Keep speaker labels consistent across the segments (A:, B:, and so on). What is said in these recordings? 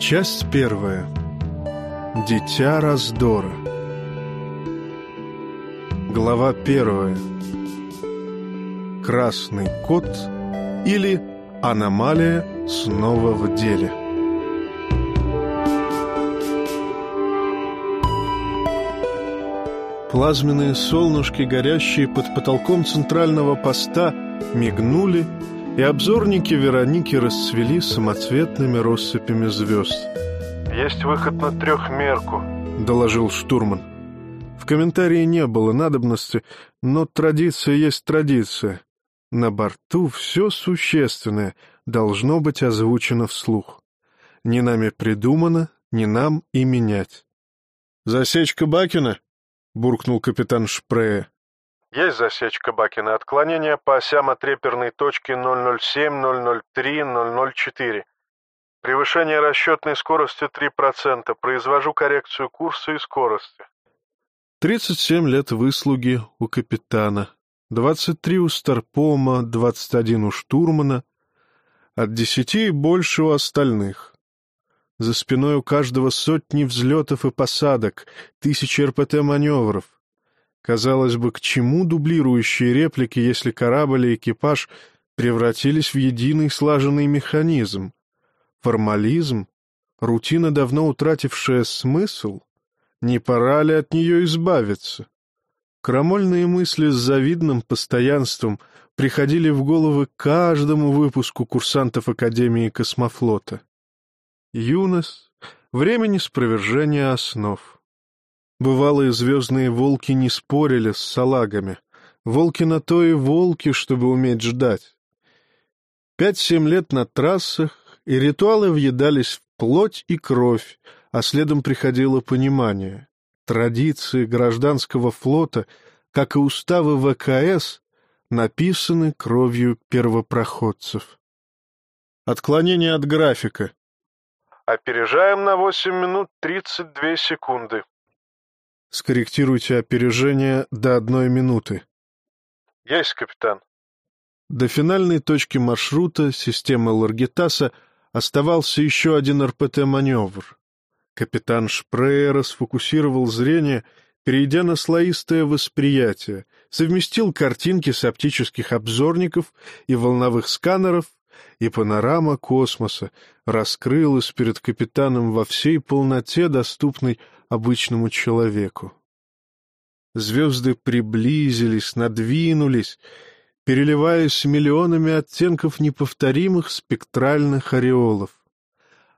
A: Часть первая. Дитя раздора. Глава первая. Красный кот или аномалия снова в деле. Плазменные солнышки, горящие под потолком центрального поста, мигнули и обзорники Вероники расцвели самоцветными россыпями звезд.
B: «Есть выход на трехмерку», —
A: доложил штурман. В комментарии не было надобности, но традиция есть традиция. На борту все существенное должно быть озвучено вслух. Не нами придумано, не нам и менять. «Засечка Бакина?» — буркнул капитан Шпрея.
B: Есть засечка Бакина. Отклонение по осям от реперной точки 007, 003, 004. Превышение расчетной скорости 3%. Произвожу коррекцию курса и скорости.
A: 37 лет выслуги у капитана. 23 у Старпома, 21 у штурмана. От 10 и больше у остальных. За спиной у каждого сотни взлетов и посадок, тысячи РПТ-маневров. Казалось бы, к чему дублирующие реплики, если корабль и экипаж превратились в единый слаженный механизм? Формализм? Рутина, давно утратившая смысл? Не пора ли от нее избавиться? Крамольные мысли с завидным постоянством приходили в головы каждому выпуску курсантов Академии космофлота. Юность — времени спровержения основ. Бывалые звездные волки не спорили с салагами. Волки на то и волки, чтобы уметь ждать. Пять-семь лет на трассах, и ритуалы въедались в плоть и кровь, а следом приходило понимание. Традиции гражданского флота, как и уставы ВКС, написаны кровью первопроходцев. Отклонение от графика.
B: Опережаем на 8 минут 32 секунды.
A: Скорректируйте опережение до одной минуты.
B: Есть, капитан.
A: До финальной точки маршрута системы Ларгитаса оставался еще один РПТ-маневр. Капитан Шпреера сфокусировал зрение, перейдя на слоистое восприятие, совместил картинки с оптических обзорников и волновых сканеров, и панорама космоса раскрылась перед капитаном во всей полноте, доступной обычному человеку. Звезды приблизились, надвинулись, переливаясь миллионами оттенков неповторимых спектральных ореолов.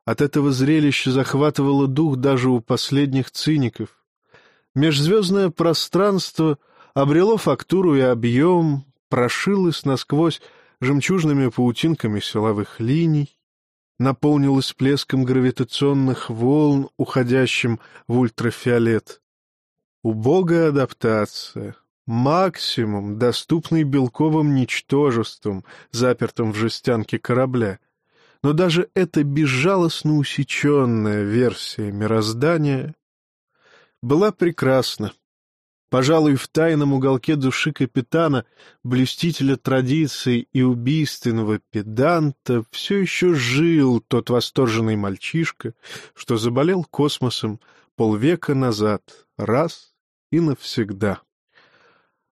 A: От этого зрелища захватывало дух даже у последних циников. Межзвездное пространство обрело фактуру и объем, прошилось насквозь жемчужными паутинками силовых линий, наполнилась плеском гравитационных волн, уходящим в ультрафиолет. Убогая адаптация, максимум, доступный белковым ничтожеством, запертым в жестянке корабля. Но даже эта безжалостно усеченная версия мироздания была прекрасна. Пожалуй, в тайном уголке души капитана, блюстителя традиций и убийственного педанта, все еще жил тот восторженный мальчишка, что заболел космосом полвека назад, раз и навсегда.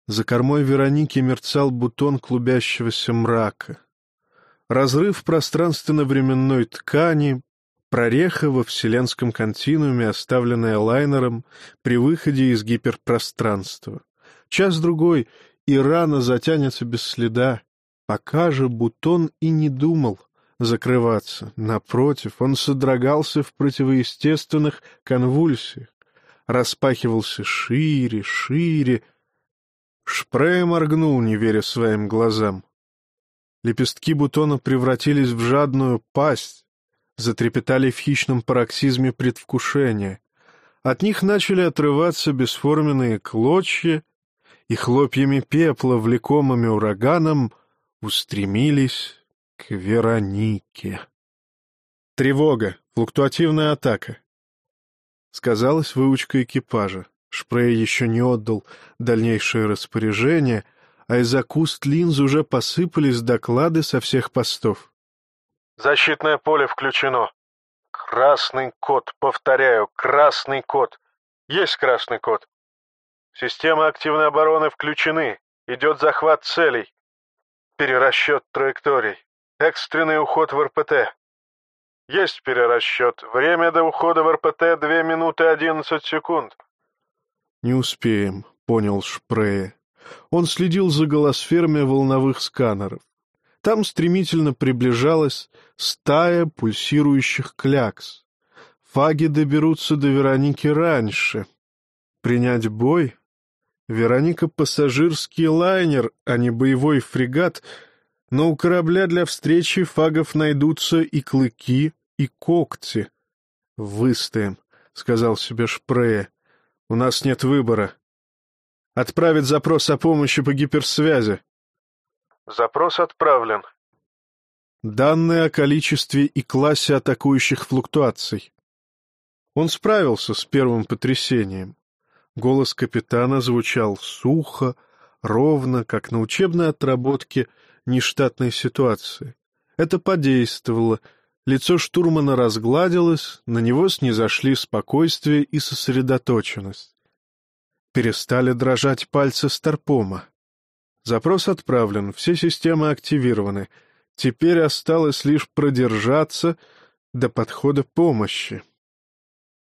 A: За кормой Вероники мерцал бутон клубящегося мрака. Разрыв пространственно-временной ткани Прореха во вселенском континууме, оставленная лайнером при выходе из гиперпространства. Час-другой, и рана затянется без следа. Пока же Бутон и не думал закрываться. Напротив, он содрогался в противоестественных конвульсиях. Распахивался шире, шире. Шпрей моргнул, не веря своим глазам. Лепестки бутона превратились в жадную пасть, затрепетали в хищном пароксизме предвкушения. От них начали отрываться бесформенные клочья, и хлопьями пепла, влекомыми ураганом, устремились к Веронике. Тревога, флуктуативная атака. Сказалась выучка экипажа. Шпрей еще не отдал дальнейшее распоряжение, а из-за куст линз уже посыпались доклады со всех постов.
B: «Защитное поле включено. Красный код, повторяю, красный код. Есть красный код. Системы активной обороны включены. Идет захват целей. Перерасчет траекторий. Экстренный уход в РПТ. Есть перерасчет. Время до ухода в РПТ 2 минуты 11 секунд.
A: «Не успеем», — понял Шпрее. Он следил за голосферами волновых сканеров. Там стремительно приближалась стая пульсирующих клякс. Фаги доберутся до Вероники раньше. Принять бой? Вероника — пассажирский лайнер, а не боевой фрегат, но у корабля для встречи фагов найдутся и клыки, и когти. «Выстоим», — сказал себе Шпрее. У нас нет выбора. Отправить запрос о помощи по гиперсвязи.
B: Запрос отправлен.
A: Данные о количестве и классе атакующих флуктуаций. Он справился с первым потрясением. Голос капитана звучал сухо, ровно, как на учебной отработке нештатной ситуации. Это подействовало — Лицо штурмана разгладилось, на него снизошли спокойствие и сосредоточенность. Перестали дрожать пальцы Старпома. Запрос отправлен, все системы активированы. Теперь осталось лишь продержаться до подхода помощи.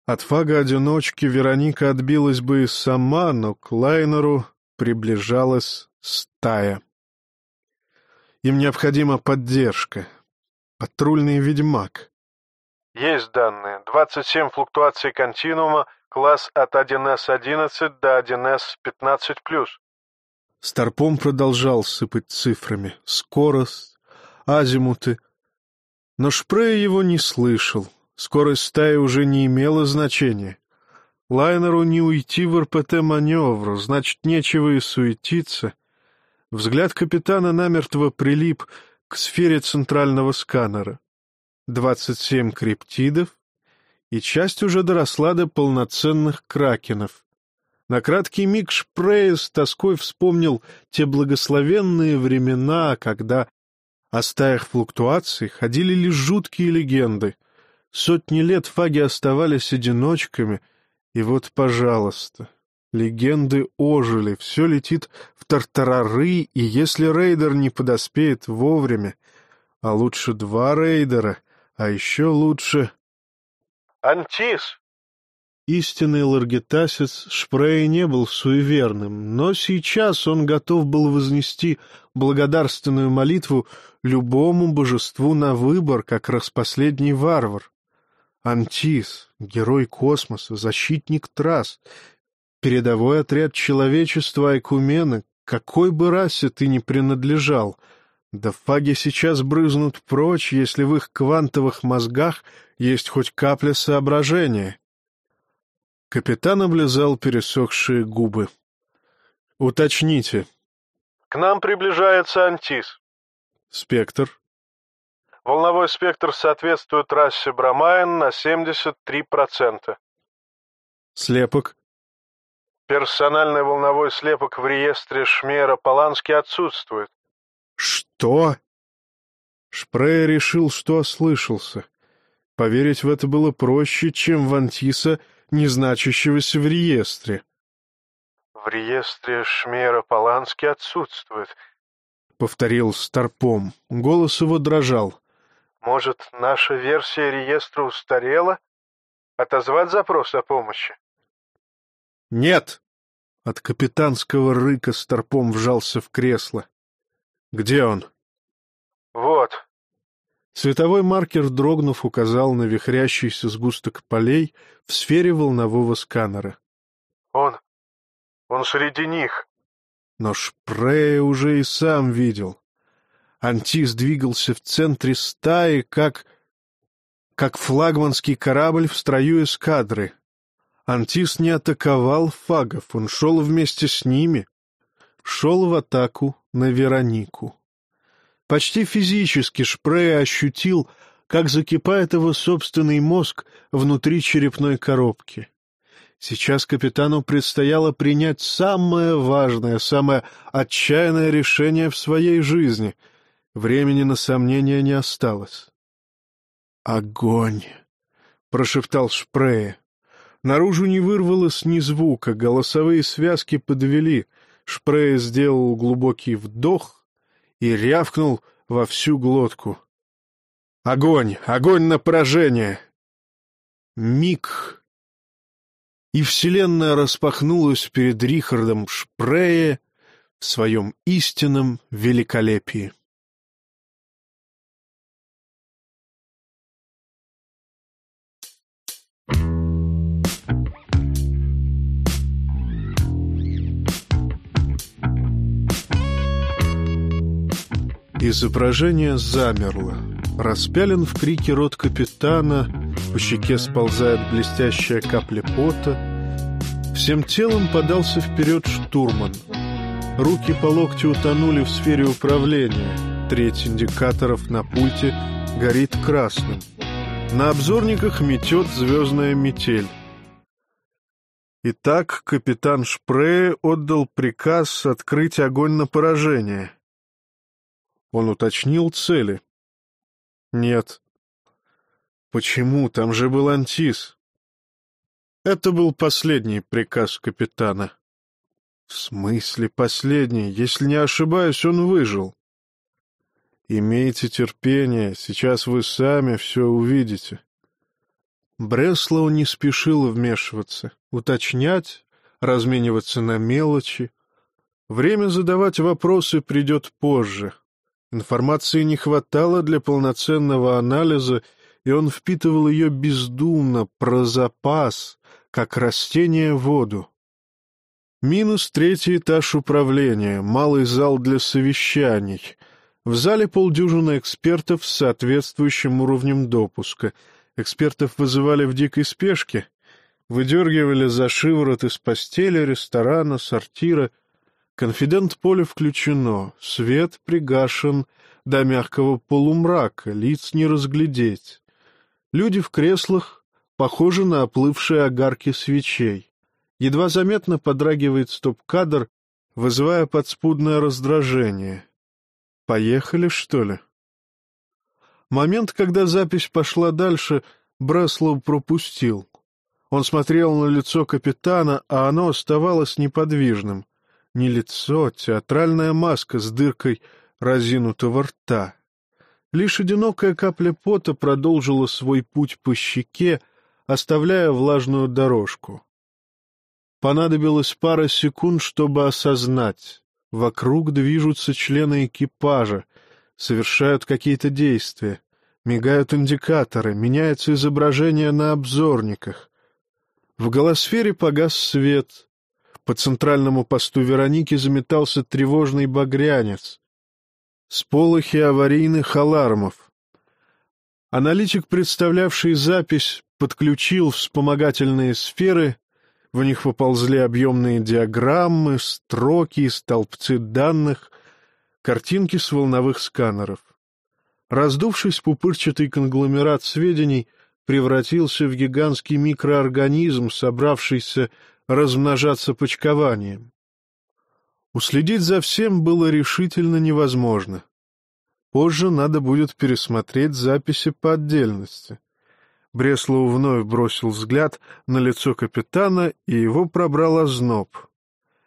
A: От фага-одиночки Вероника отбилась бы и сама, но к лайнеру приближалась стая. Им необходима поддержка, Патрульный ведьмак.
B: Есть данные. 27 флуктуаций континуума, класс от 1С11 до 1С15+.
A: Старпом продолжал сыпать цифрами. Скорость, азимуты. Но Шпрей его не слышал. Скорость стаи уже не имела значения. Лайнеру не уйти в РПТ-маневр, значит, нечего и суетиться. Взгляд капитана намертво прилип к сфере центрального сканера. 27 криптидов, и часть уже доросла до полноценных кракенов. На краткий миг Шпрей с тоской вспомнил те благословенные времена, когда о стаях флуктуаций ходили лишь жуткие легенды. Сотни лет фаги оставались одиночками, и вот, пожалуйста, Легенды ожили, все летит в тартарары, и если рейдер не подоспеет вовремя, а лучше два рейдера, а еще лучше...
B: «Антис!»
A: Истинный ларгетасец Шпрей не был суеверным, но сейчас он готов был вознести благодарственную молитву любому божеству на выбор, как распоследний варвар. Антис, герой космоса, защитник трасс, Передовой отряд человечества Айкумена, какой бы расе ты ни принадлежал, да фаги сейчас брызнут прочь, если в их квантовых мозгах есть хоть капля соображения. Капитан облизал пересохшие губы. «Уточните».
B: «К нам приближается Антис».
A: «Спектр».
B: «Волновой спектр соответствует расе Брамайн на 73%.
A: «Слепок».
B: Персональный волновой слепок в реестре Шмера Полански отсутствует.
A: Что? Шпрей решил, что ослышался. Поверить в это было проще, чем в Антиса, не значащегося в реестре.
B: В реестре Шмера Полански отсутствует, —
A: повторил Старпом. Голос его дрожал.
B: Может, наша версия реестра устарела? Отозвать запрос о помощи?
A: «Нет!» От капитанского рыка Старпом вжался в кресло. «Где он?» Световой маркер, дрогнув, указал на вихрящийся сгусток полей в сфере волнового сканера.
B: «Он... он среди них».
A: Но Шпрея уже и сам видел. Антис двигался в центре стаи, как... как флагманский корабль в строю эскадры, Антис не атаковал фагов, он шел вместе с ними. Шел в атаку на Веронику. Почти физически Шпрей ощутил, как закипает его собственный мозг внутри черепной коробки. Сейчас капитану предстояло принять самое важное, самое отчаянное решение в своей жизни. Времени на сомнения не осталось. «Огонь!» — прошептал Шпрее. Наружу не вырвалось ни звука, голосовые связки подвели. Шпрее сделал глубокий вдох и рявкнул во всю глотку. «Огонь! Огонь на поражение!» Миг и вселенная распахнулась перед Рихардом Шпрее в своем истинном великолепии. Изображение замерло. Распялен в крике рот капитана, по щеке сползает блестящая капля пота. Всем телом подался вперед штурман. Руки по локти утонули в сфере управления. Треть индикаторов на пульте горит красным. На обзорниках метет звездная метель. Итак, капитан Шпрее отдал приказ открыть огонь на поражение — он уточнил цели. Нет. Почему? Там же был Антис. Это был последний приказ капитана. В смысле последний? Если не ошибаюсь, он выжил. Имейте терпение, сейчас вы сами все увидите. Бреслоу не спешил вмешиваться, уточнять, размениваться на мелочи. Время задавать вопросы придет позже, Информации не хватало для полноценного анализа, и он впитывал ее бездумно, про запас, как растение воду. Минус третий этаж управления, малый зал для совещаний. В зале полдюжины экспертов с соответствующим уровнем допуска. Экспертов вызывали в дикой спешке, выдергивали за шиворот из постели, ресторана, сортира — Конфидент поле включено, свет пригашен до мягкого полумрака, лиц не разглядеть. Люди в креслах похожи на оплывшие огарки свечей. Едва заметно подрагивает стоп-кадр, вызывая подспудное раздражение. Поехали, что ли? Момент, когда запись пошла дальше, Бреслов пропустил. Он смотрел на лицо капитана, а оно оставалось неподвижным не лицо, театральная маска с дыркой разинутого рта. Лишь одинокая капля пота продолжила свой путь по щеке, оставляя влажную дорожку. Понадобилось пара секунд, чтобы осознать. Вокруг движутся члены экипажа, совершают какие-то действия. Мигают индикаторы, меняется изображение на обзорниках. В голосфере погас свет, по центральному посту Вероники заметался тревожный багрянец. Сполохи аварийных алармов. Аналитик, представлявший запись, подключил вспомогательные сферы, в них поползли объемные диаграммы, строки столбцы данных, картинки с волновых сканеров. Раздувшись, пупырчатый конгломерат сведений превратился в гигантский микроорганизм, собравшийся размножаться почкованием. Уследить за всем было решительно невозможно. Позже надо будет пересмотреть записи по отдельности. Бреслоу вновь бросил взгляд на лицо капитана, и его пробрал озноб.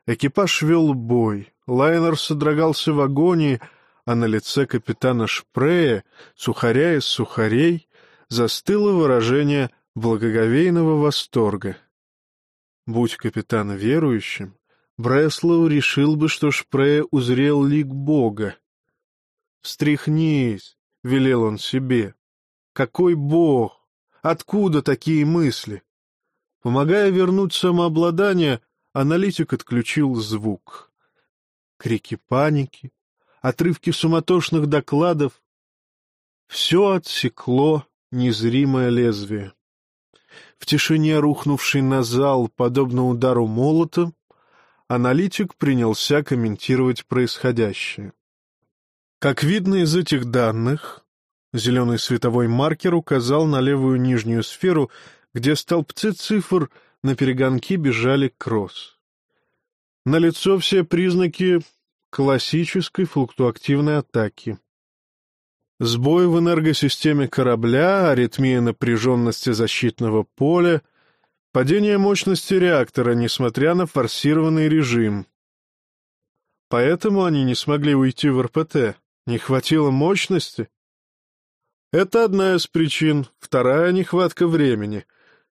A: Экипаж вел бой, лайнер содрогался в агонии, а на лице капитана Шпрея, сухаря из сухарей, застыло выражение благоговейного восторга. Будь капитан верующим, Бреслоу решил бы, что Шпрее узрел лик Бога. «Встряхнись», — велел он себе. «Какой Бог? Откуда такие мысли?» Помогая вернуть самообладание, аналитик отключил звук. Крики паники, отрывки суматошных докладов — все отсекло незримое лезвие. В тишине, рухнувшей на зал, подобно удару молота, аналитик принялся комментировать происходящее. Как видно из этих данных, зеленый световой маркер указал на левую нижнюю сферу, где столбцы цифр на перегонки бежали кросс. Налицо все признаки классической флуктуактивной атаки. Сбой в энергосистеме корабля, аритмия напряженности защитного поля, падение мощности реактора, несмотря на форсированный режим. Поэтому они не смогли уйти в РПТ. Не хватило мощности? Это одна из причин, вторая — нехватка времени.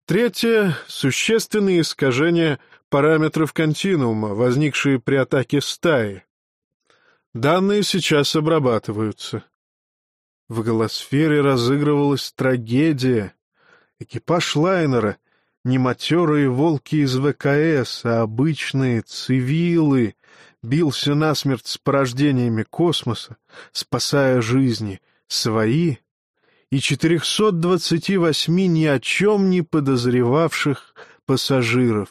A: Третья — существенные искажения параметров континуума, возникшие при атаке стаи. Данные сейчас обрабатываются. В голосфере разыгрывалась трагедия. Экипаж лайнера — не матерые волки из ВКС, а обычные цивилы — бился насмерть с порождениями космоса, спасая жизни, свои и 428 ни о чем не подозревавших пассажиров.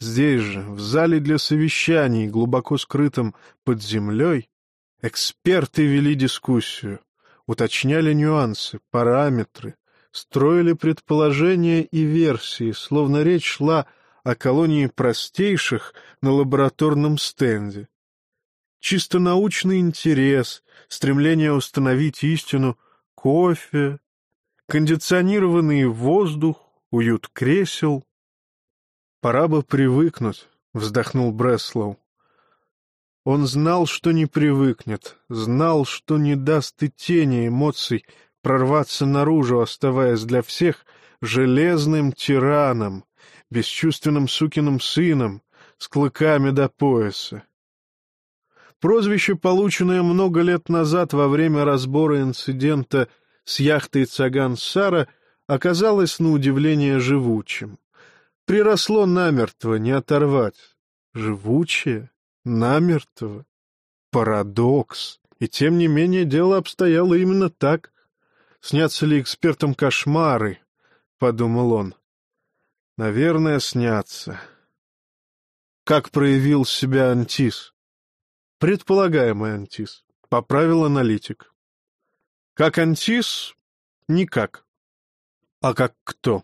A: Здесь же, в зале для совещаний, глубоко скрытом под землей, эксперты вели дискуссию, уточняли нюансы, параметры, строили предположения и версии, словно речь шла о колонии простейших на лабораторном стенде. Чисто научный интерес, стремление установить истину — кофе, кондиционированный воздух, уют кресел. «Пора бы привыкнуть», — вздохнул Бреслоу. Он знал, что не привыкнет, знал, что не даст и тени эмоций прорваться наружу, оставаясь для всех железным тираном, бесчувственным сукиным сыном, с клыками до пояса. Прозвище, полученное много лет назад во время разбора инцидента с яхтой Цаган Сара, оказалось на удивление живучим. Приросло намертво, не оторвать. Живучее? Намертво? Парадокс. И тем не менее дело обстояло именно так. Снятся ли экспертам кошмары? — подумал он. Наверное, снятся. Как проявил себя Антис? Предполагаемый антис. Поправил аналитик. Как антис? Никак. А как кто?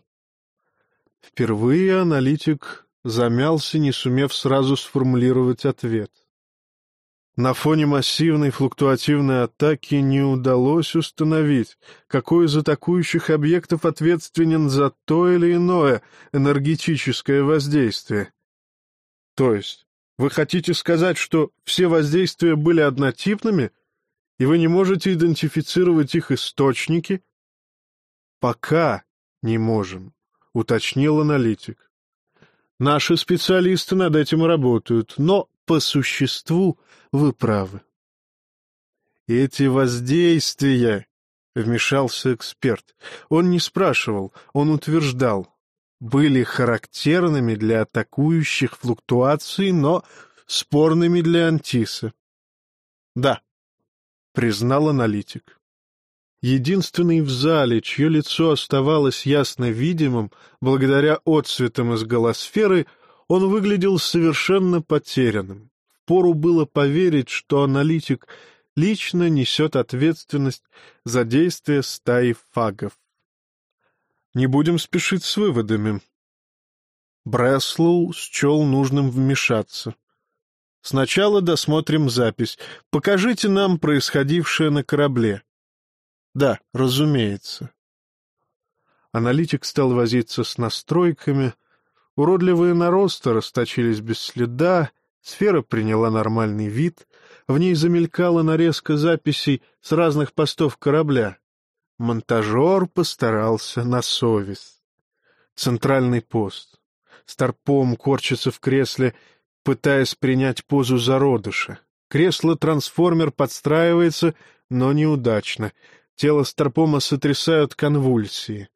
A: Впервые аналитик замялся, не сумев сразу сформулировать ответ. На фоне массивной флуктуативной атаки не удалось установить, какой из атакующих объектов ответственен за то или иное энергетическое воздействие. То есть вы хотите сказать, что все воздействия были однотипными, и вы не можете идентифицировать их источники? Пока не можем, уточнил аналитик. Наши специалисты над этим работают, но по существу вы правы. Эти воздействия, — вмешался эксперт. Он не спрашивал, он утверждал были характерными для атакующих флуктуаций, но спорными для Антиса. Да, признал аналитик. Единственный в зале, чье лицо оставалось ясно видимым, благодаря отцветам из голосферы, он выглядел совершенно потерянным. Впору было поверить, что аналитик лично несет ответственность за действия стаи фагов. Не будем спешить с выводами. Бреслоу счел нужным вмешаться. Сначала досмотрим запись. Покажите нам происходившее на корабле. Да, разумеется. Аналитик стал возиться с настройками. Уродливые наросты расточились без следа, сфера приняла нормальный вид, в ней замелькала нарезка записей с разных постов корабля. Монтажер постарался на совесть. Центральный пост. Старпом корчится в кресле, пытаясь принять позу зародыша. Кресло-трансформер подстраивается, но неудачно. Тело Старпома сотрясают конвульсии.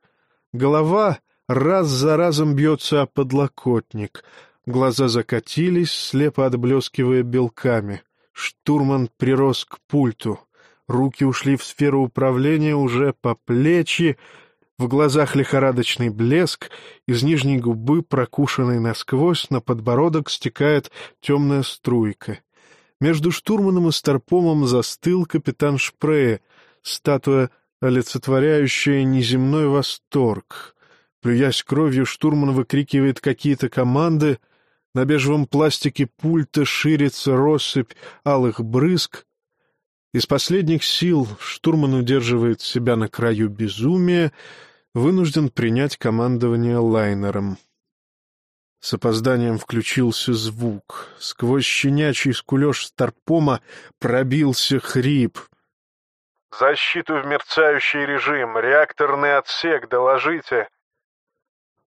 A: Голова раз за разом бьется о подлокотник. Глаза закатились, слепо отблескивая белками. Штурман прирос к пульту. Руки ушли в сферу управления уже по плечи, в глазах лихорадочный блеск, из нижней губы, прокушенной насквозь, на подбородок стекает темная струйка. Между штурманом и старпомом застыл капитан Шпрея, статуя, олицетворяющая неземной восторг. Плюясь кровью, штурман выкрикивает какие-то команды. На бежевом пластике пульта ширится россыпь алых брызг. Из последних сил штурман удерживает себя на краю безумия, вынужден принять командование лайнером. С опозданием включился звук. Сквозь щенячий скулеж Старпома пробился хрип.
B: «Защиту в мерцающий режим! Реакторный отсек, доложите!»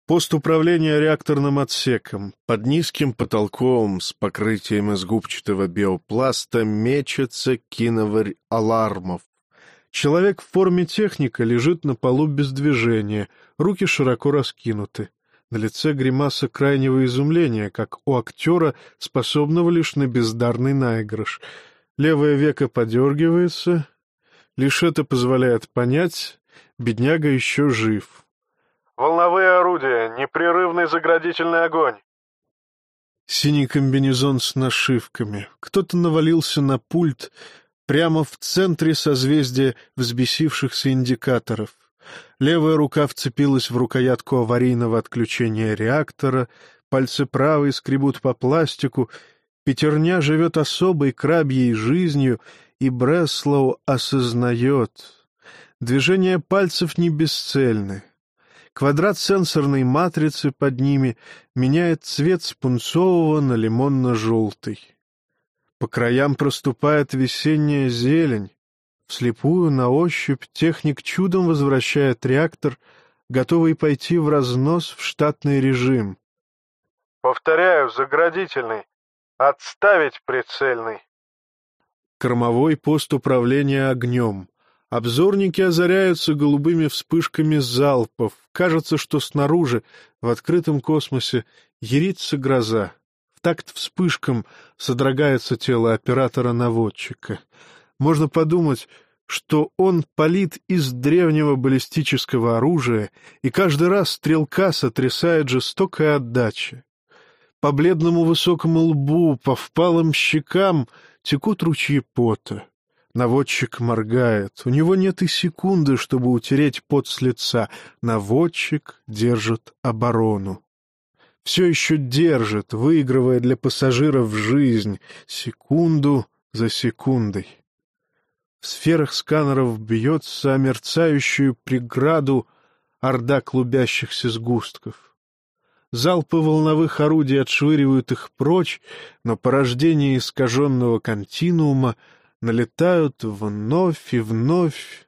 A: Пост управления реакторным отсеком. Под низким потолком с покрытием из губчатого биопласта мечется киноварь алармов. Человек в форме техника лежит на полу без движения, руки широко раскинуты. На лице гримаса крайнего изумления, как у актера, способного лишь на бездарный наигрыш. Левое веко подергивается. Лишь это позволяет понять, бедняга еще жив.
B: «Волновые орудия, непрерывный заградительный огонь!»
A: Синий комбинезон с нашивками. Кто-то навалился на пульт прямо в центре созвездия взбесившихся индикаторов. Левая рука вцепилась в рукоятку аварийного отключения реактора, пальцы правой скребут по пластику, пятерня живет особой крабьей жизнью, и Бреслоу осознает. Движения пальцев не бесцельны. Квадрат сенсорной матрицы под ними меняет цвет с пунцового на лимонно-желтый. По краям проступает весенняя зелень, Вслепую, на ощупь, техник чудом возвращает реактор, готовый пойти в разнос в штатный режим.
B: «Повторяю, заградительный. Отставить прицельный».
A: Кормовой пост управления огнем. Обзорники озаряются голубыми вспышками залпов. Кажется, что снаружи, в открытом космосе, ярится гроза. В такт вспышкам содрогается тело оператора-наводчика. Можно подумать, что он палит из древнего баллистического оружия, и каждый раз стрелка сотрясает жестокая отдача. По бледному высокому лбу, по впалым щекам текут ручьи пота. Наводчик моргает. У него нет и секунды, чтобы утереть пот с лица. Наводчик держит оборону. Все еще держит, выигрывая для пассажиров жизнь, секунду за секундой. В сферах сканеров бьется о мерцающую преграду орда клубящихся сгустков. Залпы волновых орудий отшвыривают их прочь, но порождения искаженного континуума налетают вновь и вновь.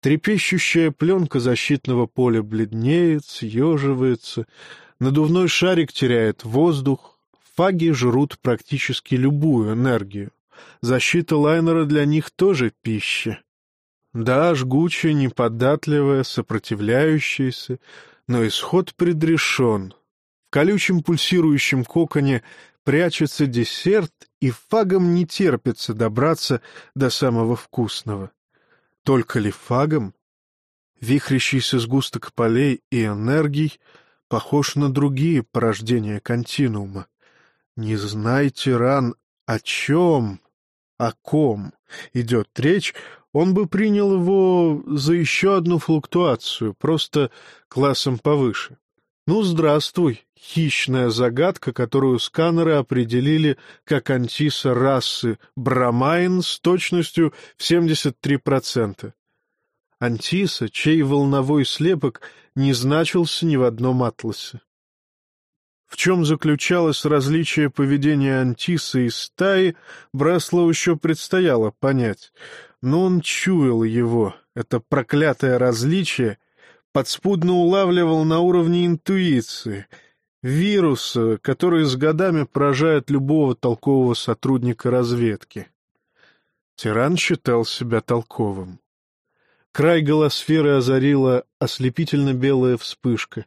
A: Трепещущая пленка защитного поля бледнеет, съеживается, надувной шарик теряет воздух, фаги жрут практически любую энергию. Защита лайнера для них тоже пища. Да, жгучая, неподатливая, сопротивляющаяся, но исход предрешен. Колючем пульсирующем коконе прячется десерт, и фагом не терпится добраться до самого вкусного. Только ли фагом? Вихрящийся сгусток полей и энергий похож на другие порождения континуума. Не знай, тиран, о чем о ком идет речь, он бы принял его за еще одну флуктуацию, просто классом повыше. Ну, здравствуй, хищная загадка, которую сканеры определили как антиса расы Брамайн с точностью в 73%. Антиса, чей волновой слепок не значился ни в одном атласе. В чем заключалось различие поведения Антиса и стаи, Браслову еще предстояло понять, но он чуял его, это проклятое различие, подспудно улавливал на уровне интуиции, вируса, который с годами поражает любого толкового сотрудника разведки. Тиран считал себя толковым. Край голосферы озарила ослепительно белая вспышка.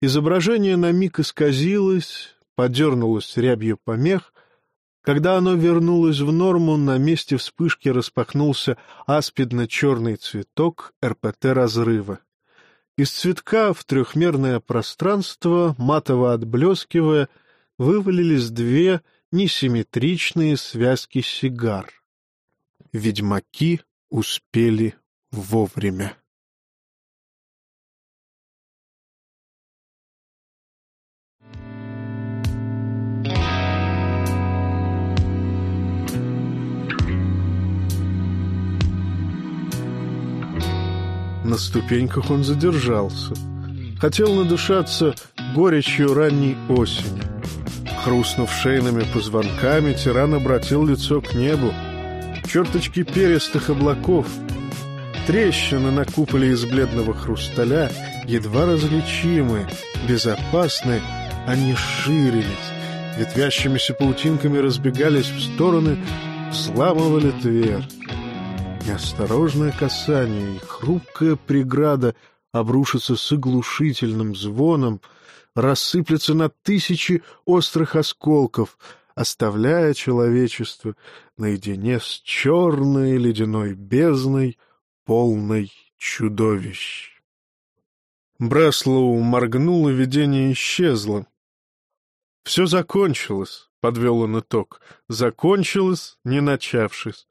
A: Изображение на миг исказилось, подернулось рябью помех. Когда оно вернулось в норму, на месте вспышки распахнулся аспидно-черный цветок РПТ-разрыва. Из цветка в трехмерное пространство, матово отблескивая, вывалились две несимметричные связки сигар. Ведьмаки успели вовремя. На ступеньках он задержался. Хотел надышаться горечью ранней осени. Хрустнув шейными позвонками, тиран обратил лицо к небу. Черточки перистых облаков, трещины на куполе из бледного хрусталя, едва различимые, безопасные, они ширились, ветвящимися паутинками разбегались в стороны, взламывали твердь. Неосторожное касание и хрупкая преграда обрушится с оглушительным звоном, рассыплется на тысячи острых осколков, оставляя человечество наедине с черной ледяной бездной, полной чудовищ. Бреслоу моргнул, и видение исчезло. «Все закончилось», — подвел он итог. «Закончилось, не начавшись.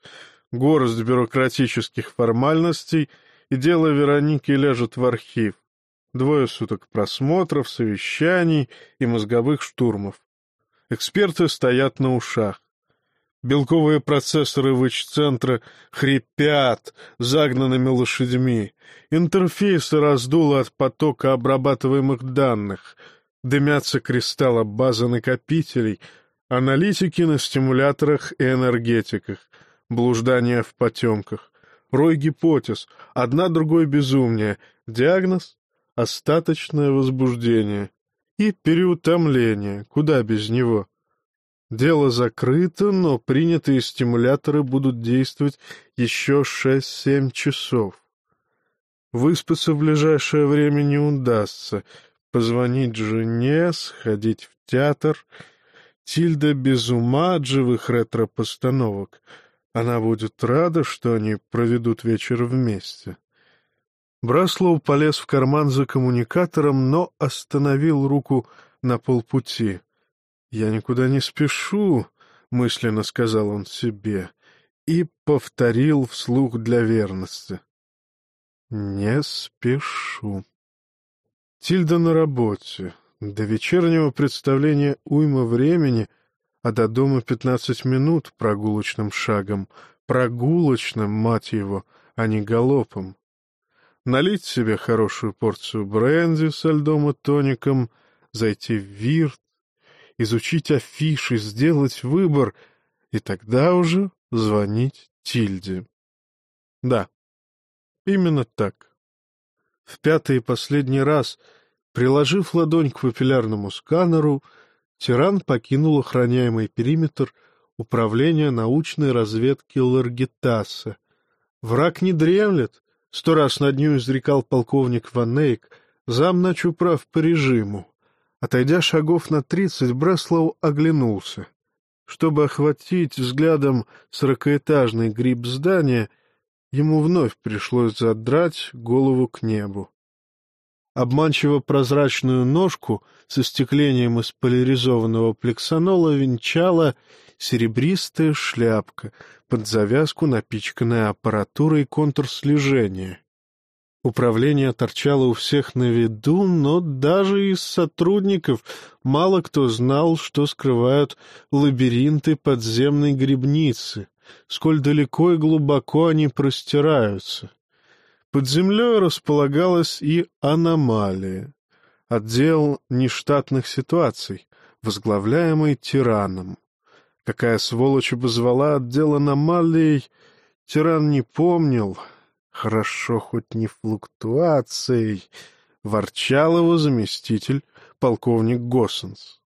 A: Горсть бюрократических формальностей, и дело Вероники ляжет в архив. Двое суток просмотров, совещаний и мозговых штурмов. Эксперты стоят на ушах. Белковые процессоры ВИЧ-центра хрипят загнанными лошадьми. Интерфейсы раздуло от потока обрабатываемых данных. Дымятся кристаллы базы накопителей, аналитики на стимуляторах и энергетиках, блуждания в потемках, рой гипотез, одна другой безумнее, диагноз — остаточное возбуждение и переутомление, куда без него. Дело закрыто, но принятые стимуляторы будут действовать еще шесть-семь часов. Выспаться в ближайшее время не удастся. Позвонить жене, сходить в театр. Тильда без ума от живых ретро-постановок. Она будет рада, что они проведут вечер вместе. Браслоу полез в карман за коммуникатором, но остановил руку на полпути. «Я никуда не спешу», — мысленно сказал он себе, и повторил вслух для верности. «Не спешу». Тильда на работе. До вечернего представления уйма времени, а до дома пятнадцать минут прогулочным шагом. Прогулочным, мать его, а не галопом. Налить себе хорошую порцию бренди со льдом и тоником, зайти в вирт, изучить афиши, сделать выбор и тогда уже звонить Тильде. Да, именно так. В пятый и последний раз, приложив ладонь к папиллярному сканеру, тиран покинул охраняемый периметр управления научной разведки Ларгитаса. Враг не дремлет, сто раз над ним изрекал полковник Ванейк, замначуправ по режиму. Отойдя шагов на тридцать, Бреслоу оглянулся. Чтобы охватить взглядом сорокаэтажный гриб здания, ему вновь пришлось задрать голову к небу. Обманчиво прозрачную ножку со стеклением из поляризованного плексанола венчала серебристая шляпка, под завязку напичканная аппаратурой контрслежения. Управление торчало у всех на виду, но даже из сотрудников мало кто знал, что скрывают лабиринты подземной грибницы, сколь далеко и глубоко они простираются. Под землей располагалась и аномалия, отдел нештатных ситуаций, возглавляемый тираном. Какая сволочь обозвала отдел аномалий, тиран не помнил — Хорошо хоть не флуктуацией, — ворчал его заместитель, полковник Госсенс.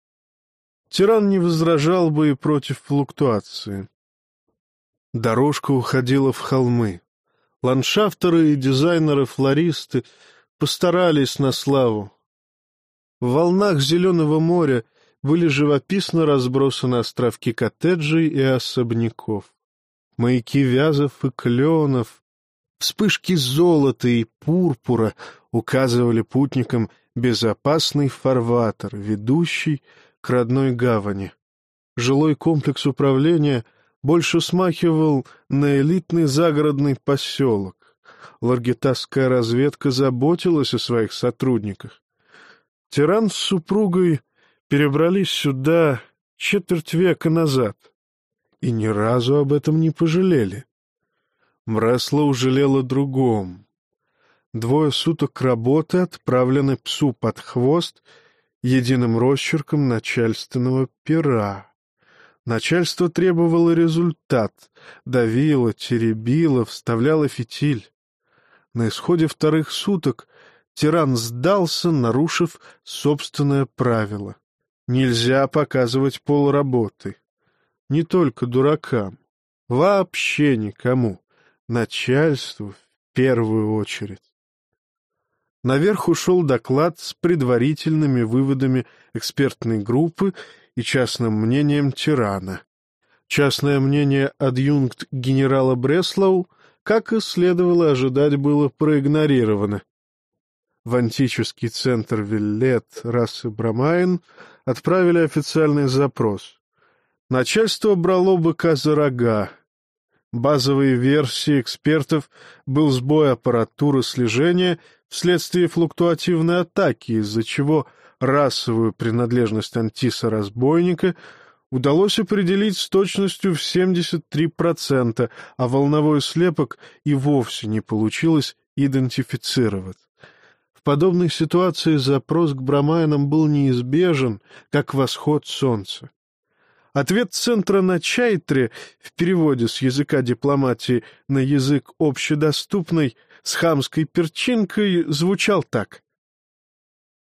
A: Тиран не возражал бы и против флуктуации. Дорожка уходила в холмы. Ландшафтеры и дизайнеры-флористы постарались на славу. В волнах Зеленого моря были живописно разбросаны островки коттеджей и особняков. Маяки вязов и кленов Вспышки золота и пурпура указывали путникам безопасный фарватер, ведущий к родной гавани. Жилой комплекс управления больше смахивал на элитный загородный поселок. Ларгитасская разведка заботилась о своих сотрудниках. Тиран с супругой перебрались сюда четверть века назад и ни разу об этом не пожалели. Мраслоу жалел о другом. Двое суток работы отправлены псу под хвост единым росчерком начальственного пера. Начальство требовало результат, давило, теребило, вставляло фитиль. На исходе вторых суток тиран сдался, нарушив собственное правило. Нельзя показывать полработы. Не только дуракам. Вообще никому. Начальству в первую очередь. Наверх ушел доклад с предварительными выводами экспертной группы и частным мнением тирана. Частное мнение адъюнкт генерала Бреслоу, как и следовало ожидать, было проигнорировано. В антический центр Виллет расы Брамайн отправили официальный запрос. Начальство брало быка за рога. Базовой версией экспертов был сбой аппаратуры слежения вследствие флуктуативной атаки, из-за чего расовую принадлежность антиса-разбойника удалось определить с точностью в 73%, а волновой слепок и вовсе не получилось идентифицировать. В подобной ситуации запрос к Брамайнам был неизбежен, как восход солнца. Ответ центра на Чайтре в переводе с языка дипломатии на язык общедоступный с хамской перчинкой звучал так.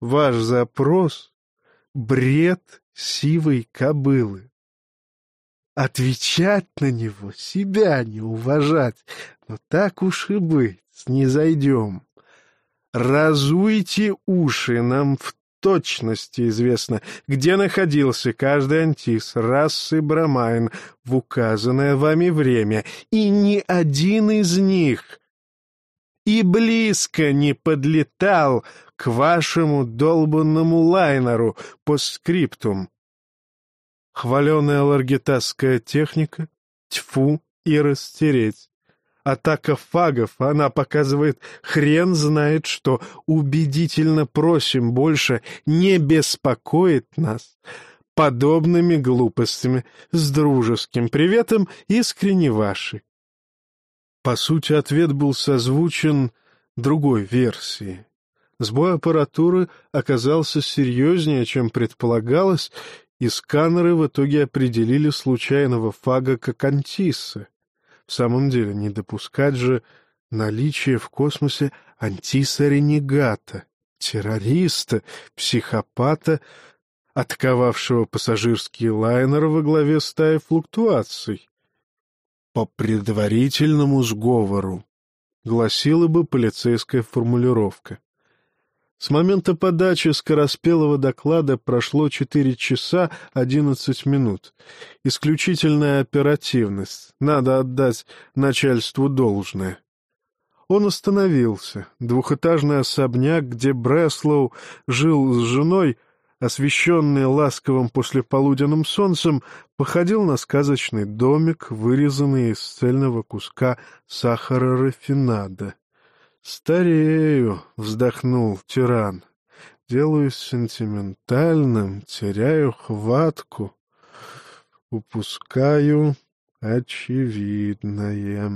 A: Ваш запрос — бред сивой кобылы. Отвечать на него, себя не уважать, но так уж и быть, не зайдем. Разуйте уши, нам в точности известно, где находился каждый антис расы Брамайн в указанное вами время, и ни один из них и близко не подлетал к вашему долбанному лайнеру по скриптум. Хваленая ларгитасская техника, тьфу и растереть. Атака фагов, она показывает хрен знает что. Убедительно просим больше не беспокоить нас подобными глупостями. С дружеским приветом искренне ваши. По сути, ответ был созвучен другой версии. Сбой аппаратуры оказался серьезнее, чем предполагалось, и сканеры в итоге определили случайного фага как антисса. В самом деле, не допускать же наличие в космосе антиса-ренегата, террориста, психопата, атаковавшего пассажирский лайнер во главе стаи флуктуаций. По предварительному сговору, гласила бы полицейская формулировка. С момента подачи скороспелого доклада прошло 4 часа 11 минут. Исключительная оперативность. Надо отдать начальству должное. Он остановился. Двухэтажный особняк, где Бреслоу жил с женой, освещенный ласковым послеполуденным солнцем, походил на сказочный домик, вырезанный из цельного куска сахара рафинада. «Старею», — вздохнул тиран, — «делаюсь сентиментальным, теряю хватку, упускаю очевидное».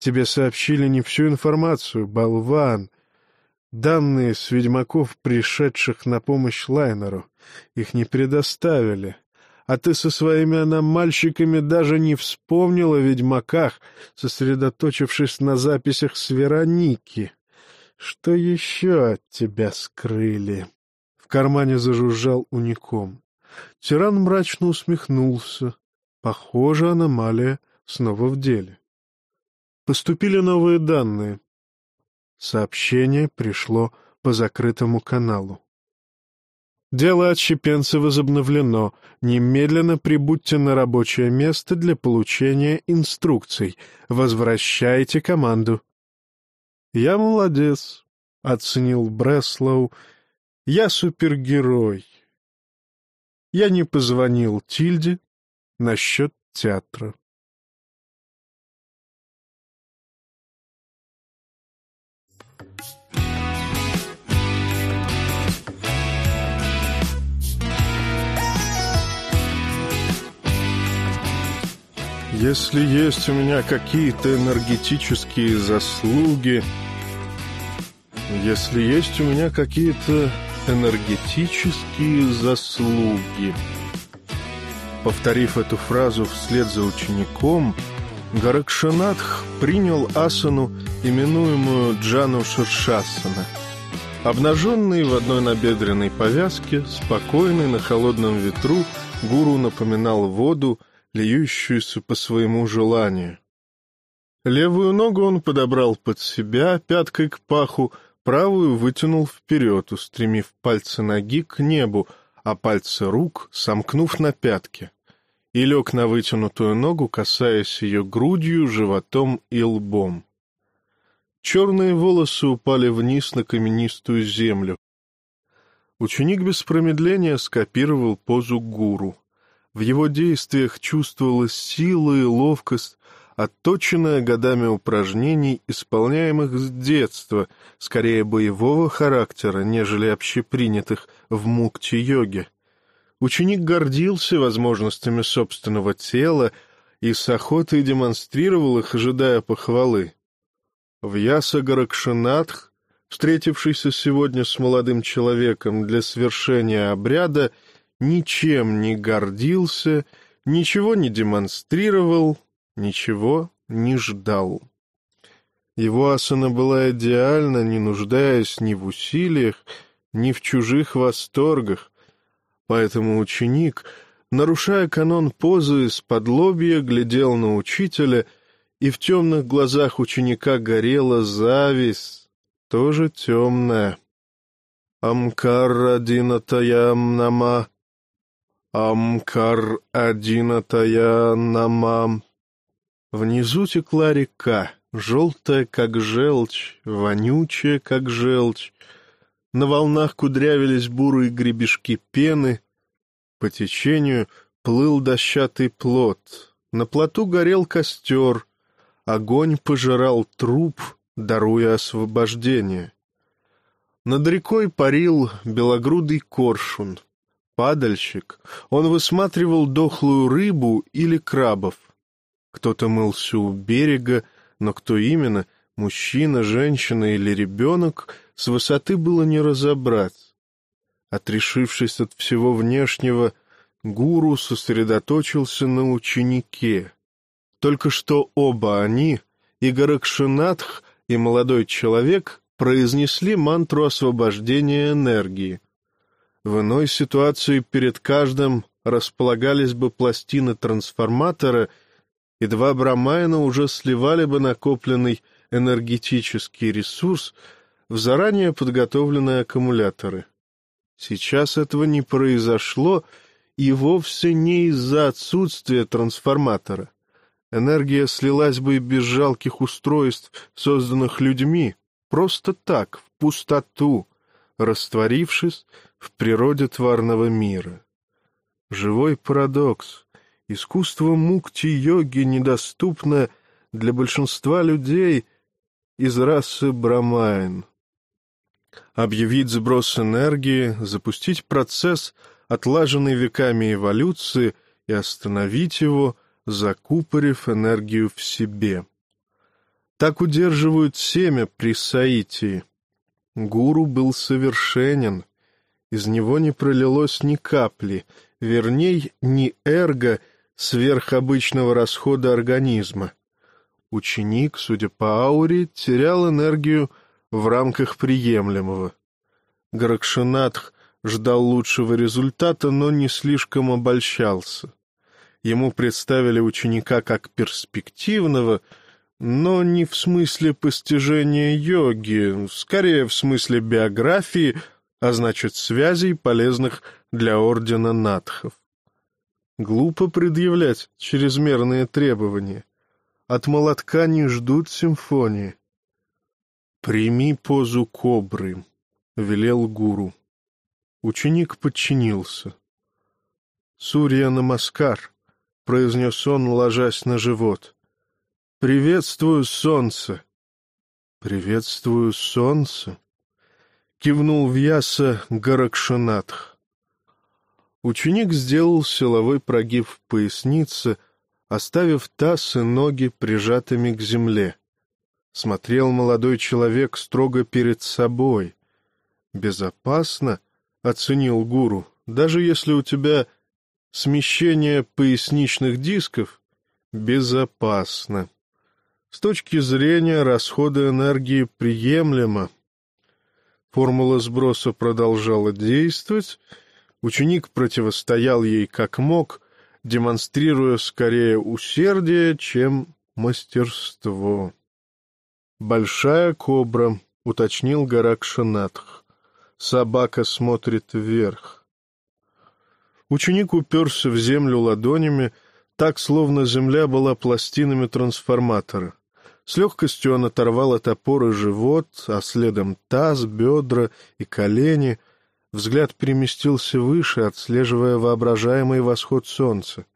A: «Тебе сообщили не всю информацию, болван», Данные с ведьмаков, пришедших на помощь лайнеру. Их не предоставили а ты со своими аномальщиками даже не вспомнил о ведьмаках, сосредоточившись на записях с Вероники. Что еще от тебя скрыли? В кармане зажужжал уником. Тиран мрачно усмехнулся. Похоже, аномалия снова в деле. Поступили новые данные. Сообщение пришло по закрытому каналу. Дело отщепенца возобновлено. Немедленно прибудьте на рабочее место для получения инструкций. Возвращайте команду. Я молодец, — оценил Бреслоу. Я супергерой. Я не позвонил Тильде насчет театра. Если есть у меня какие-то энергетические заслуги, если есть у меня какие-то энергетические заслуги. Повторив эту фразу вслед за учеником, Гаракшанатх принял асану, именуемую Джану Ширшасана. Обнаженный в одной набедренной повязке, спокойный на холодном ветру, гуру напоминал воду, льющуюся по своему желанию. Левую ногу он подобрал под себя, пяткой к паху, правую вытянул вперед, устремив пальцы ноги к небу, а пальцы рук сомкнув на пятки, и лег на вытянутую ногу, касаясь ее грудью, животом и лбом. Черные волосы упали вниз на каменистую землю. Ученик без промедления скопировал позу гуру. В его действиях чувствовалась сила и ловкость, отточенная годами упражнений, исполняемых с детства, скорее боевого характера, нежели общепринятых в мукти-йоге. Ученик гордился возможностями собственного тела и с охотой демонстрировал их, ожидая похвалы. В Яса Гаракшинатх, встретившийся сегодня с молодым человеком для свершения обряда, ничем не гордился, ничего не демонстрировал, ничего не ждал. Его асана была идеальна, не нуждаясь ни в усилиях, ни в чужих восторгах, поэтому ученик, нарушая канон позы, из-под лобья глядел на учителя, и в темных глазах ученика горела зависть, тоже темная. «Амкар одинатаям нама, Амкар одинатая нама». Внизу текла река, желтая, как желчь, вонючая, как желчь. На волнах кудрявились бурые гребешки пены. По течению плыл дощатый плот. На плоту горел костер. Огонь пожирал труп, даруя освобождение. Над рекой парил белогрудый коршун. Падальщик. Он высматривал дохлую рыбу или крабов. Кто-то мылся у берега, но кто именно, мужчина, женщина или ребенок, с высоты было не разобрать. Отрешившись от всего внешнего, гуру сосредоточился на ученике. Только что оба они, и Гаракшинатх, и молодой человек, произнесли мантру освобождения энергии. В иной ситуации перед каждым располагались бы пластины трансформатора — и два Брамайна уже сливали бы накопленный энергетический ресурс в заранее подготовленные аккумуляторы. Сейчас этого не произошло, и вовсе не из-за отсутствия трансформатора. Энергия слилась бы без жалких устройств, созданных людьми, просто так, в пустоту, растворившись в природе тварного мира. Живой парадокс. Искусство мукти-йоги недоступно для большинства людей из расы Брамайн. Объявить сброс энергии, запустить процесс, отлаженный веками эволюции, и остановить его, закупорив энергию в себе. Так удерживают семя при саитии. Гуру был совершенен, из него не пролилось ни капли, верней, ни эрго, сверхобычного расхода организма. Ученик, судя по ауре, терял энергию в рамках приемлемого. Гаракшинатх ждал лучшего результата, но не слишком обольщался. Ему представили ученика как перспективного, но не в смысле постижения йоги, скорее в смысле биографии, а значит связей, полезных для ордена надхов. Глупо предъявлять чрезмерные требования. От молотка не ждут симфонии. «Прими позу кобры», — велел гуру. Ученик подчинился. «Сурья Намаскар», — произнес он, ложась на живот. «Приветствую солнце». «Приветствую солнце», — кивнул Вьяса Гаракшанатх. Ученик сделал силовой прогиб в пояснице, оставив таз и ноги прижатыми к земле. Смотрел молодой человек строго перед собой. «Безопасно?» — оценил гуру. «Даже если у тебя смещение поясничных дисков, безопасно. С точки зрения расхода энергии приемлемо. Формула сброса продолжала действовать, ученик противостоял ей как мог, демонстрируя скорее усердие, чем мастерство. «Большая кобра», — уточнил Гаракшанатх. «Собака смотрит вверх». Ученик уперся в землю ладонями, так, словно земля была пластинами трансформатора. С легкостью он оторвал от опоры живот, а следом таз, бедра и колени. Взгляд переместился выше, отслеживая воображаемый восход солнца.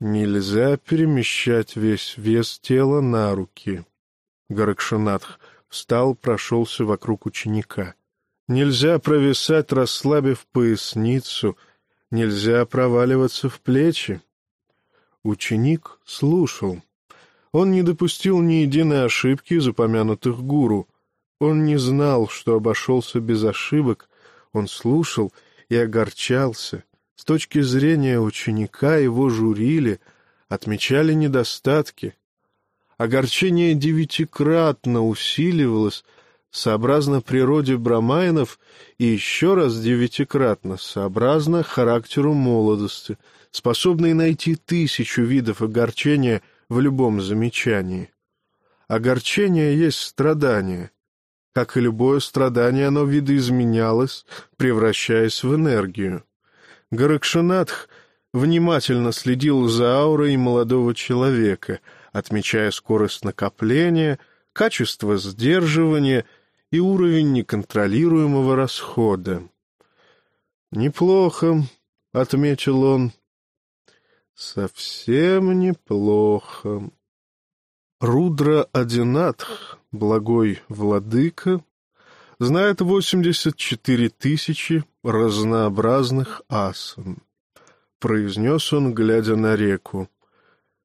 A: Нельзя перемещать весь вес тела на руки. Гаракшанатх встал, прошелся вокруг ученика. Нельзя провисать, расслабив поясницу, нельзя проваливаться в плечи. Ученик слушал. Он не допустил ни единой ошибки из упомянутых гуру. Он не знал, что обошелся без ошибок. Он слушал и огорчался. С точки зрения ученика его журили, отмечали недостатки — огорчение девятикратно усиливалось сообразно природе брамайнов и еще раз девятикратно сообразно характеру молодости, способной найти тысячу видов огорчения в любом замечании. Огорчение есть страдание. Как и любое страдание, оно видоизменялось, превращаясь в энергию. Гаракшанатх внимательно следил за аурой молодого человека — отмечая скорость накопления, качество сдерживания и уровень неконтролируемого расхода. «Неплохо», — отметил он. «Совсем неплохо». Рудра Адинатх, благой владыка, знает восемьдесят четыре тысячи разнообразных асан. Произнес он, глядя на реку.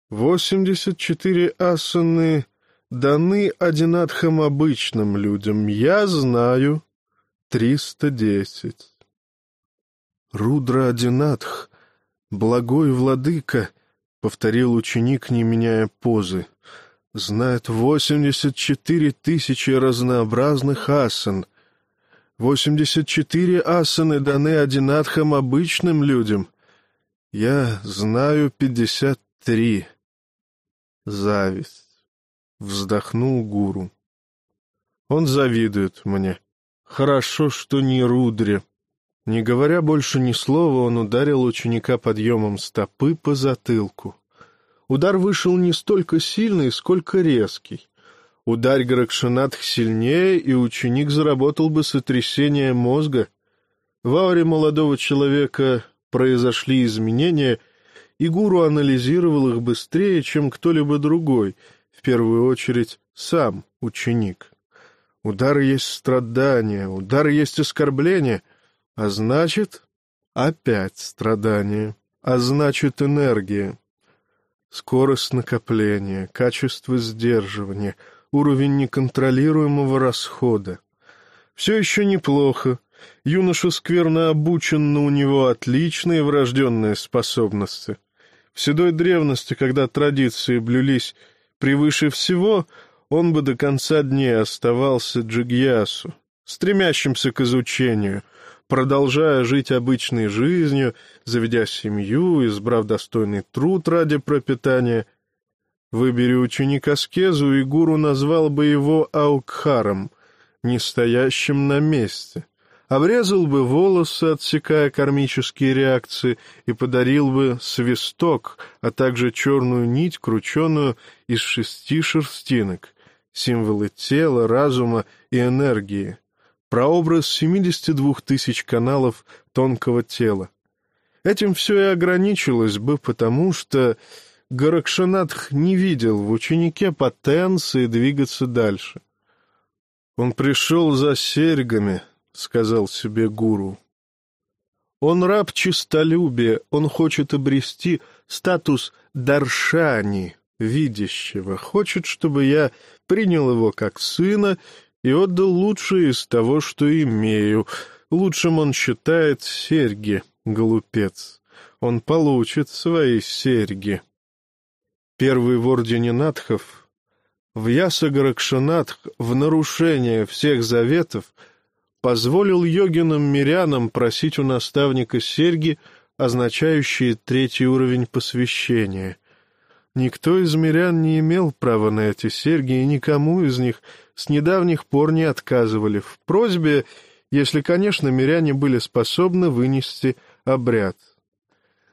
A: Восемьдесят четыре асаны даны одинатхам обычным людям. Я знаю триста десять. Рудра Адинатх, благой владыка, — повторил ученик, не меняя позы, — знает восемьдесят четыре тысячи разнообразных асан. Восемьдесят четыре асаны даны Адинатхам обычным людям. Я знаю пятьдесят три. Зависть. Вздохнул гуру. Он завидует мне. Хорошо, что не Рудре. Не говоря больше ни слова, он ударил ученика подъемом стопы по затылку. Удар вышел не столько сильный, сколько резкий. Ударь Гаракшинатх сильнее, и ученик заработал бы сотрясение мозга. В ауре молодого человека произошли изменения — и гуру анализировал их быстрее, чем кто-либо другой, в первую очередь сам ученик. Удар есть страдание, удар есть оскорбление, а значит, опять страдание, а значит, энергия. Скорость накопления, качество сдерживания, уровень неконтролируемого расхода. Все еще неплохо. Юноша скверно обучен, но у него отличные врожденные способности. В седой древности, когда традиции блюлись превыше всего, он бы до конца дней оставался джигьясу, стремящимся к изучению, продолжая жить обычной жизнью, заведя семью, избрав достойный труд ради пропитания. Выбери ученик аскезу, и гуру назвал бы его Аукхаром, не стоящим на месте — обрезал бы волосы, отсекая кармические реакции, и подарил бы свисток, а также черную нить, крученную из шести шерстинок, символы тела, разума и энергии, прообраз 72 тысяч каналов тонкого тела. Этим все и ограничилось бы, потому что Гаракшанатх не видел в ученике потенции двигаться дальше. Он пришел за серьгами, — сказал себе гуру. Он раб чистолюбия, он хочет обрести статус даршани, видящего, хочет, чтобы я принял его как сына и отдал лучшее из того, что имею. Лучшим он считает серьги, глупец. Он получит свои серьги. Первый в ордене Надхов, в Ясагаракшанатх, в нарушение всех заветов, позволил йогинам-мирянам просить у наставника серьги, означающие третий уровень посвящения. Никто из мирян не имел права на эти серьги, и никому из них с недавних пор не отказывали в просьбе, если, конечно, миряне были способны вынести обряд.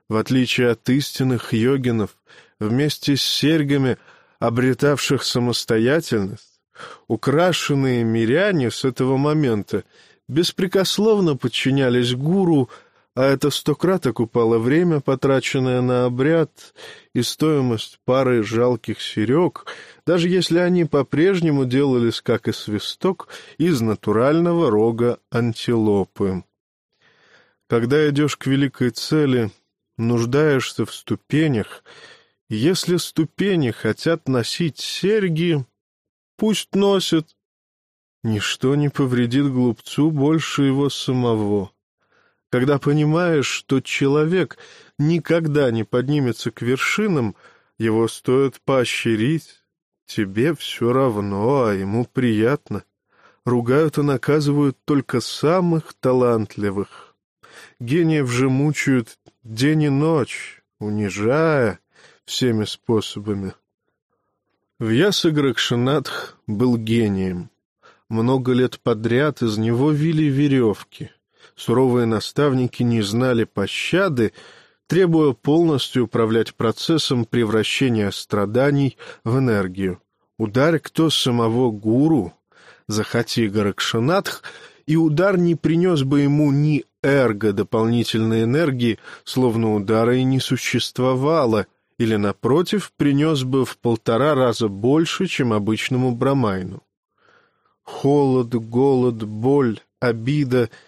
A: В отличие от истинных йогинов, вместе с серьгами, обретавших самостоятельность, украшенные миряне с этого момента беспрекословно подчинялись гуру, а это сто крат окупало время, потраченное на обряд, и стоимость пары жалких серег, даже если они по-прежнему делались, как и свисток, из натурального рога антилопы. Когда идешь к великой цели, нуждаешься в ступенях, если ступени хотят носить серьги, пусть носят. Ничто не повредит глупцу больше его самого. Когда понимаешь, что человек никогда не поднимется к вершинам, его стоит поощрить. Тебе все равно, а ему приятно. Ругают и наказывают только самых талантливых. Гениев же мучают день и ночь, унижая всеми способами. Вьясагракшинатх был гением. Много лет подряд из него вили веревки — суровые наставники не знали пощады, требуя полностью управлять процессом превращения страданий в энергию. Удар кто самого гуру, захоти Гаракшанатх, и удар не принес бы ему ни эрго дополнительной энергии, словно удара и не существовало, или, напротив, принес бы в полтора раза больше, чем обычному брамайну. Холод, голод, боль, обида —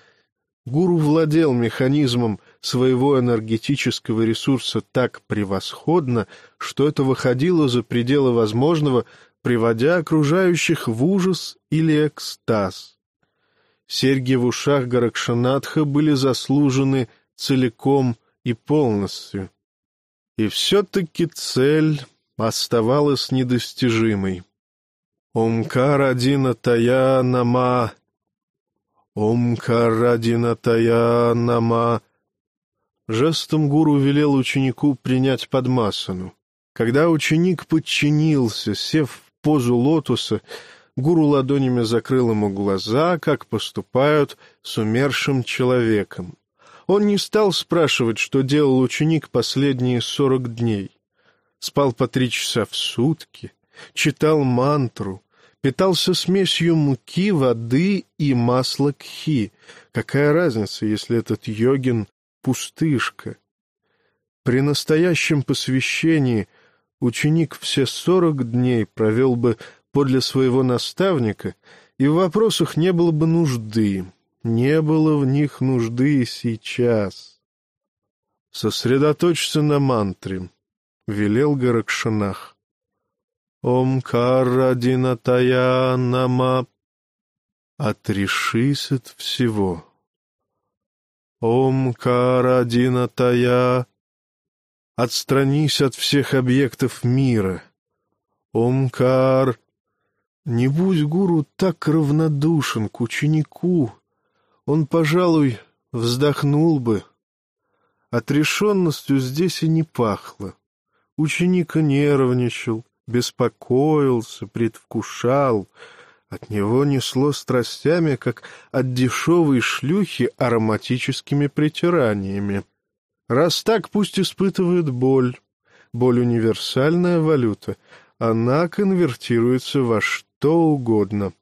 A: Гуру владел механизмом своего энергетического ресурса так превосходно, что это выходило за пределы возможного, приводя окружающих в ужас или экстаз. Серьги в ушах Гаракшанатха были заслужены целиком и полностью. И все-таки цель оставалась недостижимой. «Омкар Адина Тая Нама «Омкарадинатая нама...» Жестом гуру велел ученику принять подмасану. Когда ученик подчинился, сев в позу лотоса, гуру ладонями закрыл ему глаза, как поступают с умершим человеком. Он не стал спрашивать, что делал ученик последние сорок дней. Спал по три часа в сутки, читал мантру, питался смесью муки, воды и масла кхи. Какая разница, если этот йогин — пустышка? При настоящем посвящении ученик все сорок дней провел бы подле своего наставника, и в вопросах не было бы нужды. Не было в них нужды и сейчас. Сосредоточься на мантре, — велел Гаракшанах. Омкара Динатая Нама. Отрешись от всего. Омкара Динатая. Отстранись от всех объектов мира. Омкар. Не будь гуру так равнодушен к ученику. Он, пожалуй, вздохнул бы. Отрешенностью здесь и не пахло. Ученик нервничал, беспокоился, предвкушал. От него несло страстями, как от дешевой шлюхи ароматическими притираниями. Раз так, пусть испытывает боль. Боль — универсальная валюта. Она конвертируется во что угодно.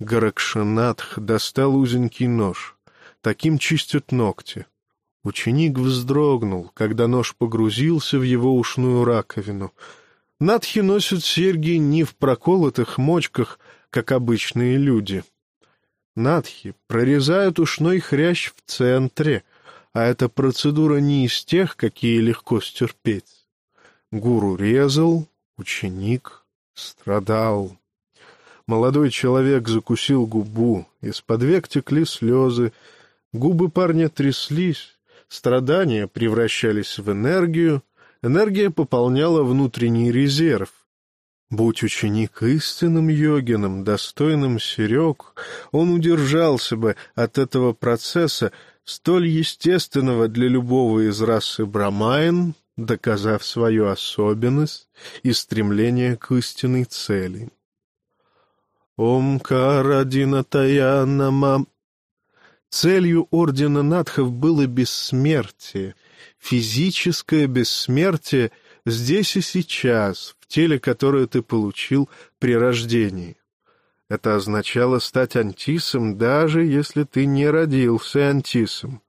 A: Гаракшанатх достал узенький нож. Таким чистят ногти. Ученик вздрогнул, когда нож погрузился в его ушную раковину — Надхи носят серьги не в проколотых мочках, как обычные люди. Надхи прорезают ушной хрящ в центре, а эта процедура не из тех, какие легко стерпеть. Гуру резал, Ученик страдал. Молодой человек закусил губу, из-под век текли слезы, губы парня тряслись, страдания превращались в энергию, энергия пополняла внутренний резерв. Будь ученик истинным йогином, достойным Серег, он удержался бы от этого процесса, столь естественного для любого из расы Брамайн, доказав свою особенность и стремление к истинной цели. Омкара Динатаянама. Целью ордена Надхов было бессмертие, физическое бессмертие здесь и сейчас, в теле, которое ты получил при рождении. Это означало стать антисом, даже если ты не родился антисом.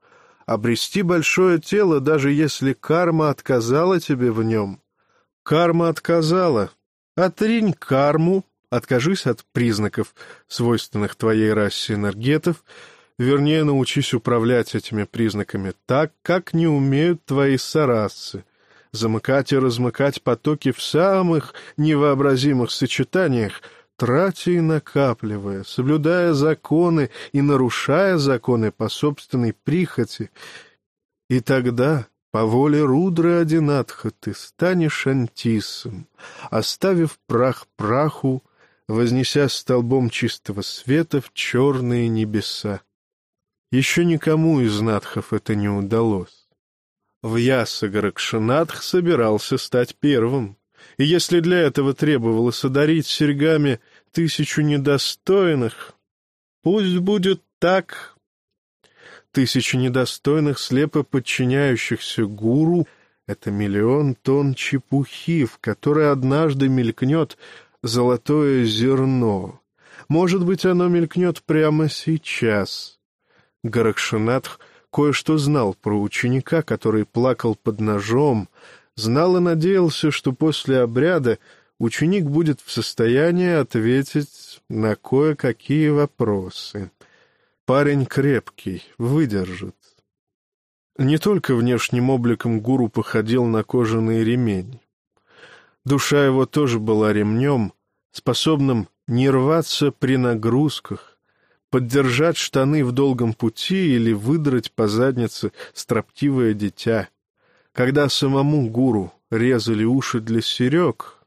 A: Обрести большое тело, даже если карма отказала тебе в нем. Карма отказала. Отринь карму, Откажись от признаков, свойственных твоей расе энергетов, вернее, научись управлять этими признаками так, как не умеют твои сарасы, замыкать и размыкать потоки в самых невообразимых сочетаниях, тратя и накапливая, соблюдая законы и нарушая законы по собственной прихоти. И тогда, по воле Рудры Адинатха, ты станешь антисом, оставив прах праху, вознеся столбом чистого света в черные небеса. Еще никому из надхов это не удалось. В Ясагаракшинатх собирался стать первым, и если для этого требовалось одарить серьгами тысячу недостойных, пусть будет так. Тысячи недостойных, слепо подчиняющихся гуру — это миллион тонн чепухи, в которой однажды мелькнет золотое зерно. Может быть, оно мелькнет прямо сейчас. Гаракшинатх кое-что знал про ученика, который плакал под ножом, знал и надеялся, что после обряда ученик будет в состоянии ответить на кое-какие вопросы. Парень крепкий, выдержит. Не только внешним обликом гуру походил на кожаный ремень. Душа его тоже была ремнем, способным не рваться при нагрузках, поддержать штаны в долгом пути или выдрать по заднице строптивое дитя. Когда самому гуру резали уши для серег,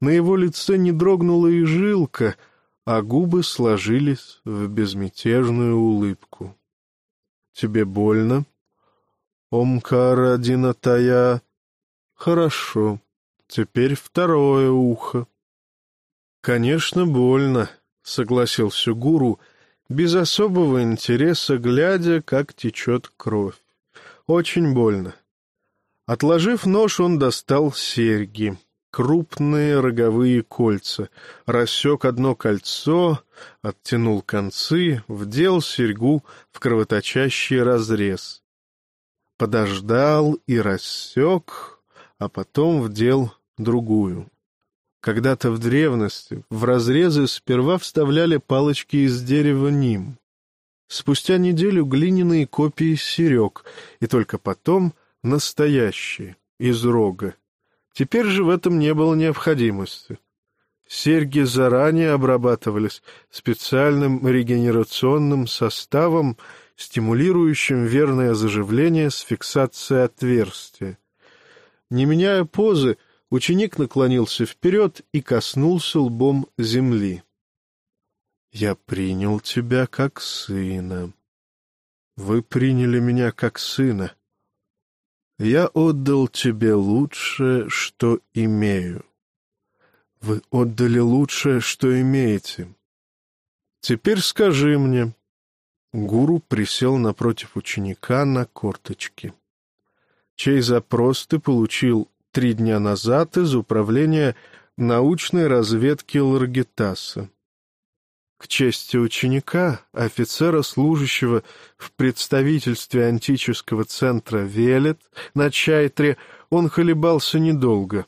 A: на его лице не дрогнула и жилка, а губы сложились в безмятежную улыбку. — Тебе больно? — Омкара Динатая. — Хорошо. Теперь второе ухо. «Конечно, больно», — согласился гуру, без особого интереса, глядя, как течет кровь. «Очень больно». Отложив нож, он достал серьги, крупные роговые кольца, рассек одно кольцо, оттянул концы, вдел серьгу в кровоточащий разрез. Подождал и рассек, а потом вдел другую. Когда-то в древности в разрезы сперва вставляли палочки из дерева ним. Спустя неделю глиняные копии серег, и только потом настоящие, из рога. Теперь же в этом не было необходимости. Серьги заранее обрабатывались специальным регенерационным составом, стимулирующим верное заживление с фиксацией отверстия. Не меняя позы, Ученик наклонился вперед и коснулся лбом земли. «Я принял тебя как сына. Вы приняли меня как сына. Я отдал тебе лучшее, что имею. Вы отдали лучшее, что имеете. Теперь скажи мне...» Гуру присел напротив ученика на корточки. «Чей запрос ты получил три дня назад из Управления научной разведки Ларгитаса. К чести ученика, офицера, служащего в представительстве антического центра Велет на Чайтре, он колебался недолго.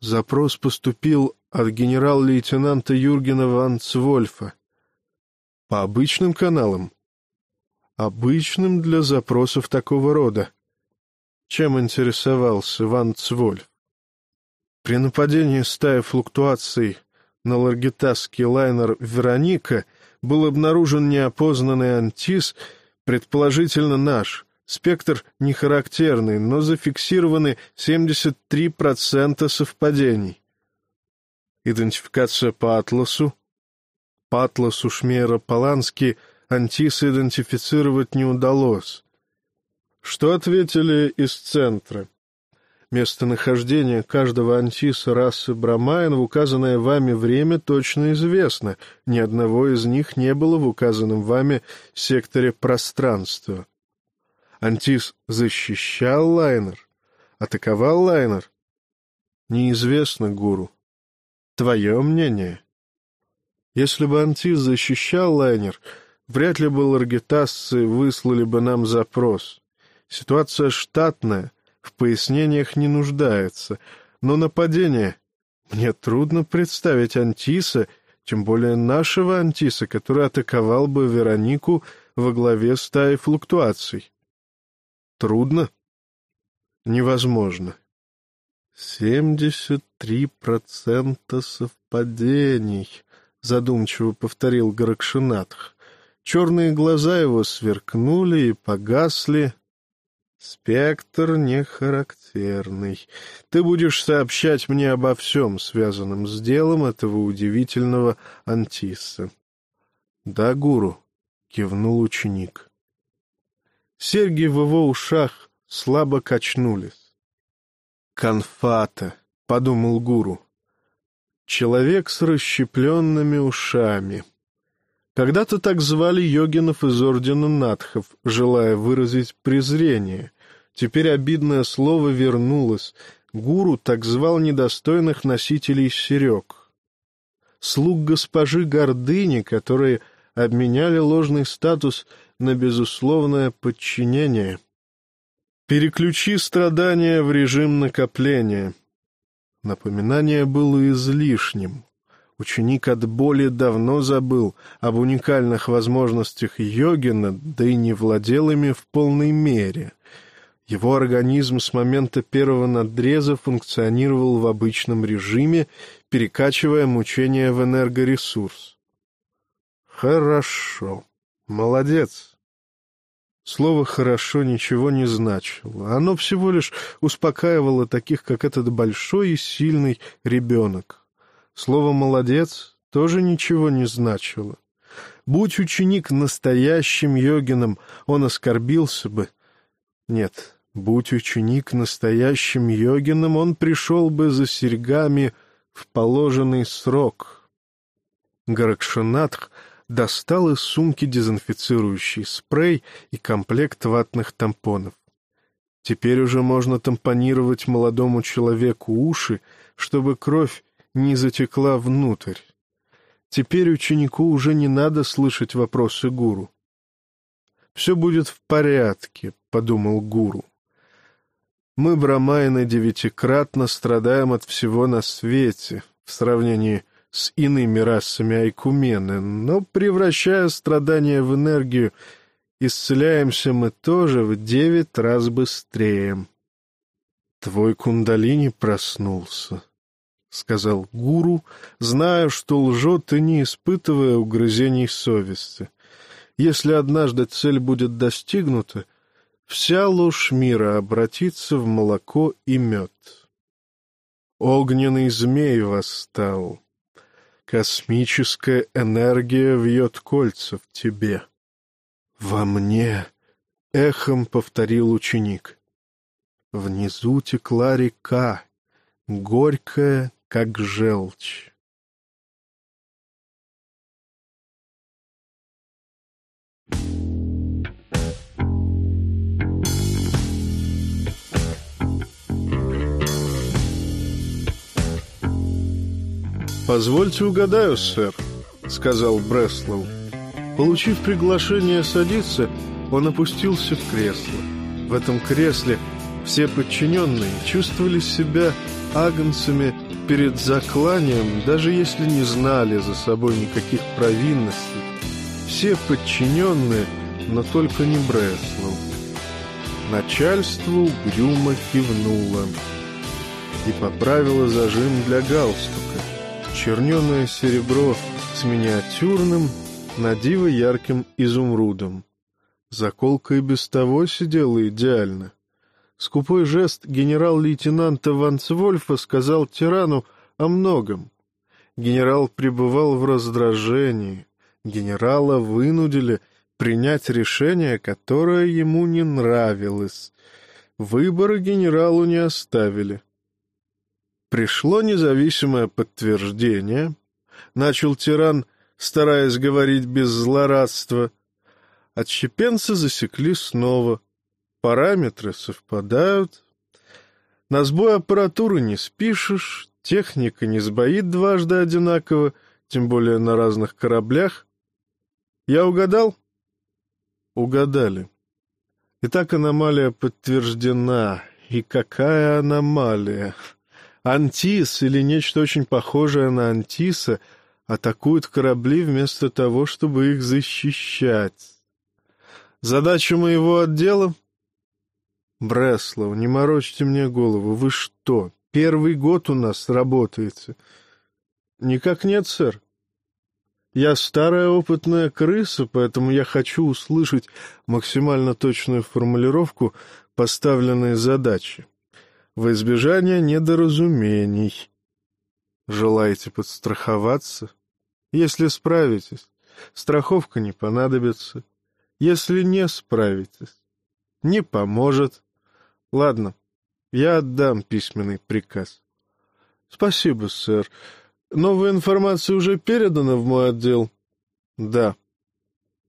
A: Запрос поступил от генерал-лейтенанта Юргена ван Цвольфа. По обычным каналам. Обычным для запросов такого рода чем интересовался Ван Цвольф. При нападении стаи флуктуаций на ларгитасский лайнер «Вероника» был обнаружен неопознанный антис, предположительно наш. Спектр не характерный, но зафиксированы 73% совпадений. Идентификация по атласу. По атласу Шмейра Полански антис идентифицировать не удалось. Что ответили из центра? Местонахождение каждого антиса расы Брамайн в указанное вами время точно известно. Ни одного из них не было в указанном вами секторе пространства. Антис защищал лайнер? Атаковал лайнер? Неизвестно, гуру. Твое мнение? Если бы Антис защищал лайнер, вряд ли бы ларгитасцы выслали бы нам запрос. Ситуация штатная, в пояснениях не нуждается. Но нападение... Мне трудно представить Антиса, тем более нашего Антиса, который атаковал бы Веронику во главе стаи флуктуаций. Трудно? Невозможно. «Семьдесят три процента совпадений», — задумчиво повторил Гаракшинатх. Черные глаза его сверкнули и погасли, Спектр не характерный. Ты будешь сообщать мне обо всем, связанном с делом этого удивительного антиса. — Да, гуру, — кивнул ученик. Серьги в его ушах слабо качнулись. «Конфата», — подумал гуру. «Человек с расщепленными ушами». Когда-то так звали йогинов из ордена Надхов, желая выразить презрение. Теперь обидное слово вернулось. Гуру так звал недостойных носителей серег. Слуг госпожи Гордыни, которые обменяли ложный статус на безусловное подчинение. Переключи страдания в режим накопления. Напоминание было излишним. Ученик от боли давно забыл об уникальных возможностях йогина, да и не владел ими в полной мере. Его организм с момента первого надреза функционировал в обычном режиме, перекачивая мучения в энергоресурс. «Хорошо. Молодец». Слово «хорошо» ничего не значило. Оно всего лишь успокаивало таких, как этот большой и сильный ребенок. Слово «молодец» тоже ничего не значило. Будь ученик настоящим йогином, он оскорбился бы. Нет, будь ученик настоящим йогином, он пришел бы за серьгами в положенный срок. Гаракшанатх достал из сумки дезинфицирующий спрей и комплект ватных тампонов. Теперь уже можно тампонировать молодому человеку уши, чтобы кровь не затекла внутрь. Теперь ученику уже не надо слышать вопросы гуру. «Все будет в порядке», — подумал гуру. «Мы, брамайны, девятикратно страдаем от всего на свете в сравнении с иными расами Айкумены, но, превращая страдания в энергию, исцеляемся мы тоже в девять раз быстрее». Твой кундалини проснулся. — сказал гуру, зная, что лжет и не испытывая угрызений совести. Если однажды цель будет достигнута, вся ложь мира обратится в молоко и мед. Огненный змей восстал. Космическая энергия вьет кольца в тебе. Во мне, — эхом повторил ученик. Внизу текла река, горькая как желчь. «Позвольте угадаю, сэр», — сказал Бреслоу. Получив приглашение садиться, он опустился в кресло. В этом кресле все подчиненные чувствовали себя агнцами перед закланием, даже если не знали за собой никаких провинностей. Все подчиненные, но только не Бреслов. Начальство угрюмо кивнуло. и поправила зажим для галстука. Черненое серебро с миниатюрным, на диво ярким изумрудом. Заколка и без того сидела идеально. Скупой жест генерал-лейтенанта Ванцвольфа сказал тирану о многом. Генерал пребывал в раздражении. Генерала вынудили принять решение, которое ему не нравилось. Выбора генералу не оставили. Пришло независимое подтверждение. Начал тиран, стараясь говорить без злорадства. Отщепенца засекли снова. Параметры совпадают. На сбой аппаратуры не спишешь, техника не сбоит дважды одинаково, тем более на разных кораблях. Я угадал? Угадали. Итак, аномалия подтверждена. И какая аномалия! Антис или нечто очень похожее на Антиса атакуют корабли вместо того, чтобы их защищать. Задача моего отдела? Бреслов, не морочьте мне голову. Вы что, первый год у нас работаете? Никак нет, сэр. Я старая опытная крыса, поэтому я хочу услышать максимально точную формулировку поставленной задачи. В избежание недоразумений. Желаете подстраховаться? Если справитесь, страховка не понадобится. Если не справитесь, не поможет. Ладно, я отдам письменный приказ. Спасибо, сэр. Новая информация уже передана в мой отдел? Да.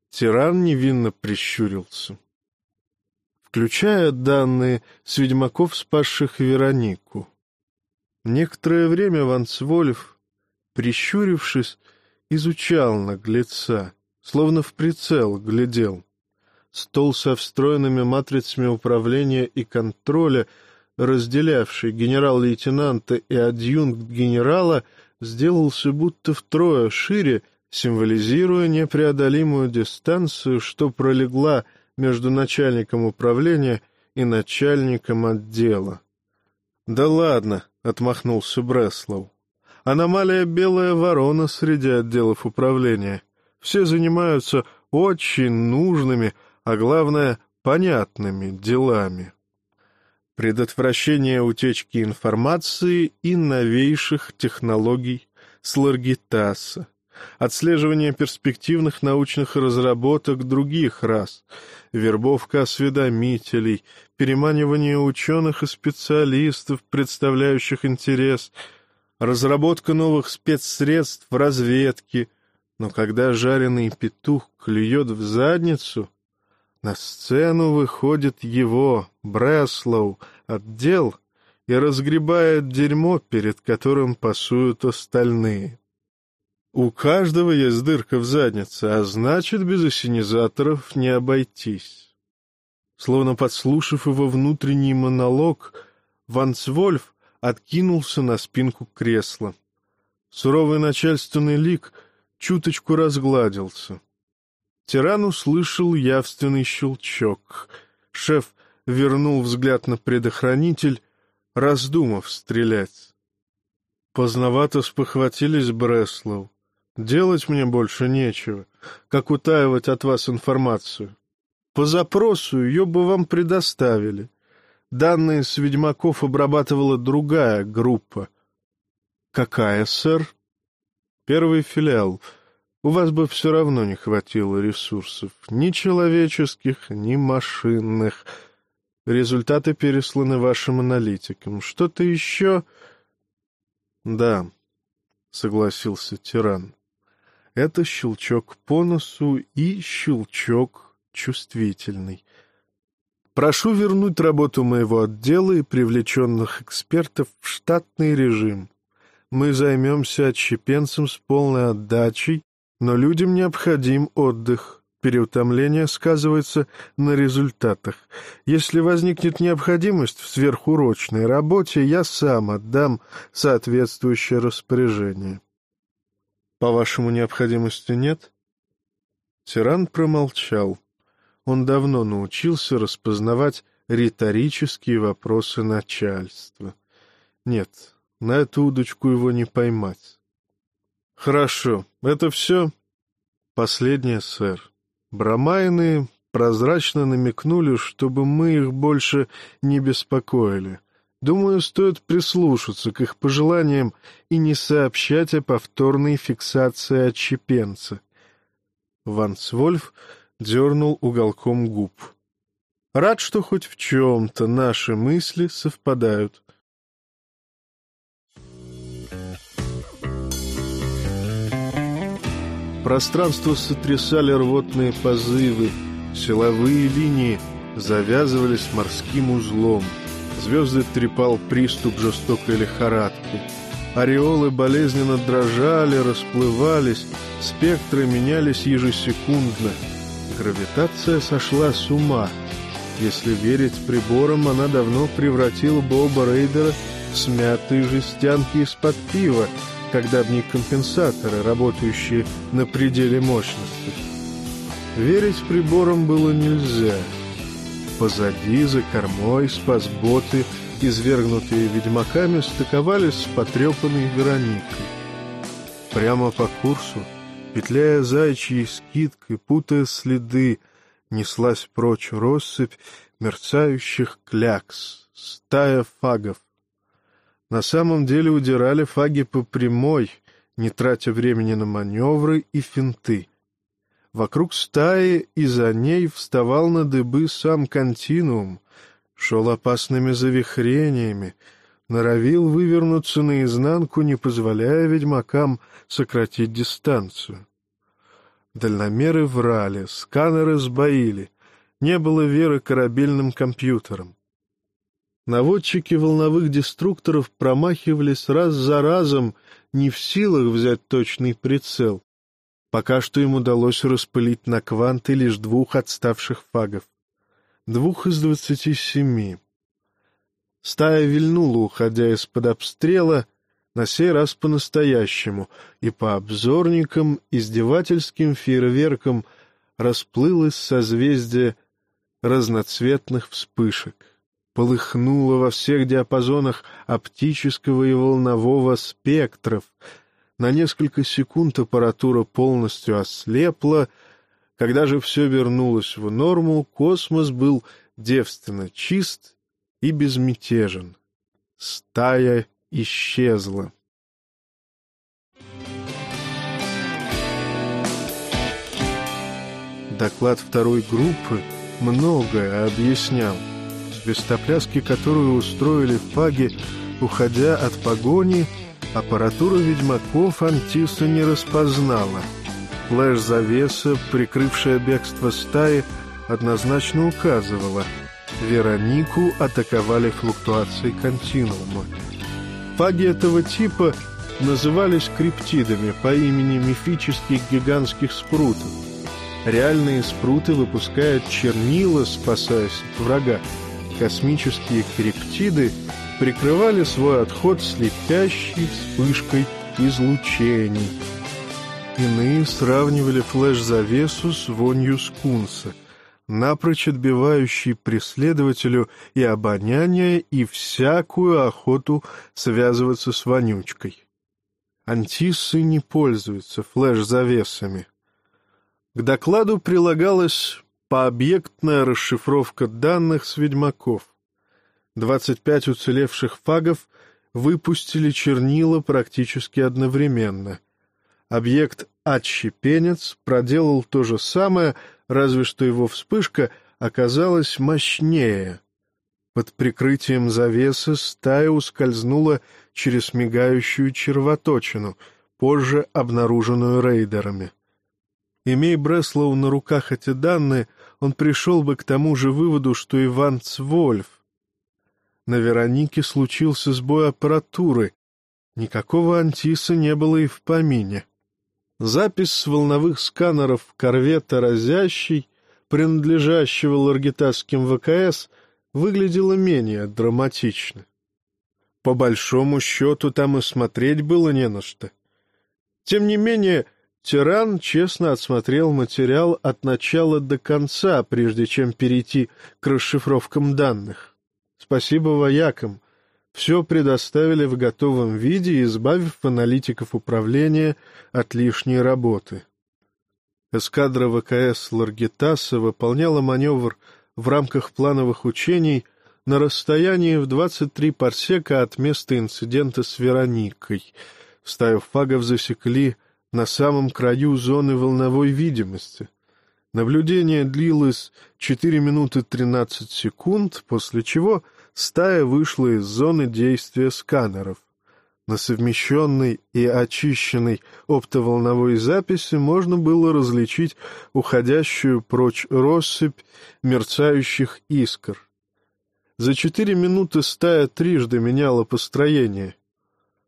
A: Тиран невинно прищурился. Включая данные с ведьмаков, спасших Веронику. Некоторое время Ванцвольф, прищурившись, изучал наглеца, словно в прицел глядел. Стол со встроенными матрицами управления и контроля, разделявший генерал-лейтенанта и адъюнкт генерала, сделался будто втрое шире, символизируя непреодолимую дистанцию, что пролегла между начальником управления и начальником отдела. «Да ладно», — отмахнулся Бреслов. «Аномалия белая ворона среди отделов управления. Все занимаются очень нужными, а главное, понятными делами» предотвращение утечки информации и новейших технологий Сларгитаса, отслеживание перспективных научных разработок других рас, вербовка осведомителей, переманивание ученых и специалистов, представляющих интерес, разработка новых спецсредств в разведке. Но когда жареный петух клюет в задницу, на сцену выходит его, Бреслоу, отдел и разгребает дерьмо, перед которым пасуют остальные. У каждого есть дырка в заднице, а значит, без осенизаторов не обойтись. Словно подслушав его внутренний монолог, Ванцвольф откинулся на спинку кресла. Суровый начальственный лик чуточку разгладился. Тиран услышал явственный щелчок. Шеф вернул взгляд на предохранитель, раздумав стрелять. Поздновато спохватились Бреслов. Делать мне больше нечего, как утаивать от вас информацию. По запросу ее бы вам предоставили. Данные с ведьмаков обрабатывала другая группа. Какая, сэр? Первый филиал — у вас бы все равно не хватило ресурсов, ни человеческих, ни машинных. Результаты пересланы вашим аналитикам. Что-то еще? Да, согласился тиран. Это щелчок по носу и щелчок чувствительный. Прошу вернуть работу моего отдела и привлеченных экспертов в штатный режим. Мы займемся отщепенцем с полной отдачей но людям необходим отдых. Переутомление сказывается на результатах. Если возникнет необходимость в сверхурочной работе, я сам отдам соответствующее распоряжение. По-вашему, необходимости нет? Тиран промолчал. Он давно научился распознавать риторические вопросы начальства. Нет, на эту удочку его не поймать. Хорошо, это все? Последнее, сэр. Брамайны прозрачно намекнули, чтобы мы их больше не беспокоили. Думаю, стоит прислушаться к их пожеланиям и не сообщать о повторной фиксации отщепенца. Вансвольф дернул уголком губ. Рад, что хоть в чем-то наши мысли совпадают. Пространство сотрясали рвотные позывы, силовые линии завязывались морским узлом, звезды трепал приступ жестокой лихорадки. Ореолы болезненно дрожали, расплывались, спектры менялись ежесекундно. Гравитация сошла с ума. Если верить приборам, она давно превратила Боба Рейдера в смятые жестянки из-под пива, когда в них компенсаторы, работающие на пределе мощности. Верить приборам было нельзя. Позади, за кормой, спасботы, извергнутые ведьмаками, стыковались с потрепанной Вероникой. Прямо по курсу, петляя зайчьей скидкой, путая следы, неслась прочь россыпь мерцающих клякс, стая фагов, на самом деле удирали фаги по прямой, не тратя времени на маневры и финты. Вокруг стаи и за ней вставал на дыбы сам континуум, шел опасными завихрениями, норовил вывернуться наизнанку, не позволяя ведьмакам сократить дистанцию. Дальномеры врали, сканеры сбоили, не было веры корабельным компьютерам. Наводчики волновых деструкторов промахивались раз за разом, не в силах взять точный прицел. Пока что им удалось распылить на кванты лишь двух отставших фагов. Двух из двадцати семи. Стая вильнула, уходя из-под обстрела, на сей раз по-настоящему, и по обзорникам, издевательским фейерверкам расплылось созвездие разноцветных вспышек полыхнуло во всех диапазонах оптического и волнового спектров. На несколько секунд аппаратура полностью ослепла. Когда же все вернулось в норму, космос был девственно чист и безмятежен. Стая исчезла. Доклад второй группы многое объяснял свистопляски, которую устроили в Паге, уходя от погони, аппаратура ведьмаков Антиса не распознала. Флэш-завеса, прикрывшая бегство стаи, однозначно указывала. Веронику атаковали флуктуации континуума. Паги этого типа назывались криптидами по имени мифических гигантских спрутов. Реальные спруты выпускают чернила, спасаясь от врага, космические криптиды прикрывали свой отход слепящей вспышкой излучений. Иные сравнивали флеш-завесу с вонью скунса, напрочь отбивающей преследователю и обоняние, и всякую охоту связываться с вонючкой. Антиссы не пользуются флеш-завесами. К докладу прилагалось пообъектная расшифровка данных с ведьмаков. 25 уцелевших фагов выпустили чернила практически одновременно. Объект «Отщепенец» проделал то же самое, разве что его вспышка оказалась мощнее. Под прикрытием завесы стая ускользнула через мигающую червоточину, позже обнаруженную рейдерами. Имея Бреслоу на руках эти данные, он пришел бы к тому же выводу, что Иван Цвольф. На Веронике случился сбой аппаратуры. Никакого антиса не было и в помине. Запись с волновых сканеров корвета «Разящий», принадлежащего ларгитасским ВКС, выглядела менее драматично. По большому счету там и смотреть было не на что. Тем не менее, Тиран честно отсмотрел материал от начала до конца, прежде чем перейти к расшифровкам данных. Спасибо воякам. все предоставили в готовом виде, избавив аналитиков управления от лишней работы. Эскадра ВКС Ларгитаса выполняла маневр в рамках плановых учений на расстоянии в 23 парсека от места инцидента с Вероникой. Стаю фагов засекли на самом краю зоны волновой видимости. Наблюдение длилось 4 минуты 13 секунд, после чего стая вышла из зоны действия сканеров. На совмещенной и очищенной оптоволновой записи можно было различить уходящую прочь россыпь мерцающих искр. За четыре минуты стая трижды меняла построение.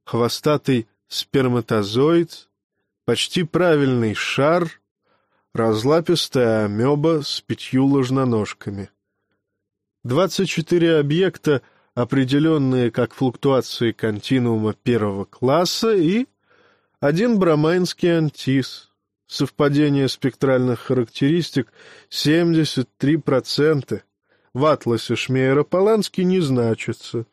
A: Хвостатый сперматозоид, почти правильный шар, разлапистая амеба с пятью ложноножками. Двадцать четыре объекта определенные как флуктуации континуума первого класса, и один бромайнский антис. Совпадение спектральных характеристик 73%. В атласе Шмейера-Полански не значится.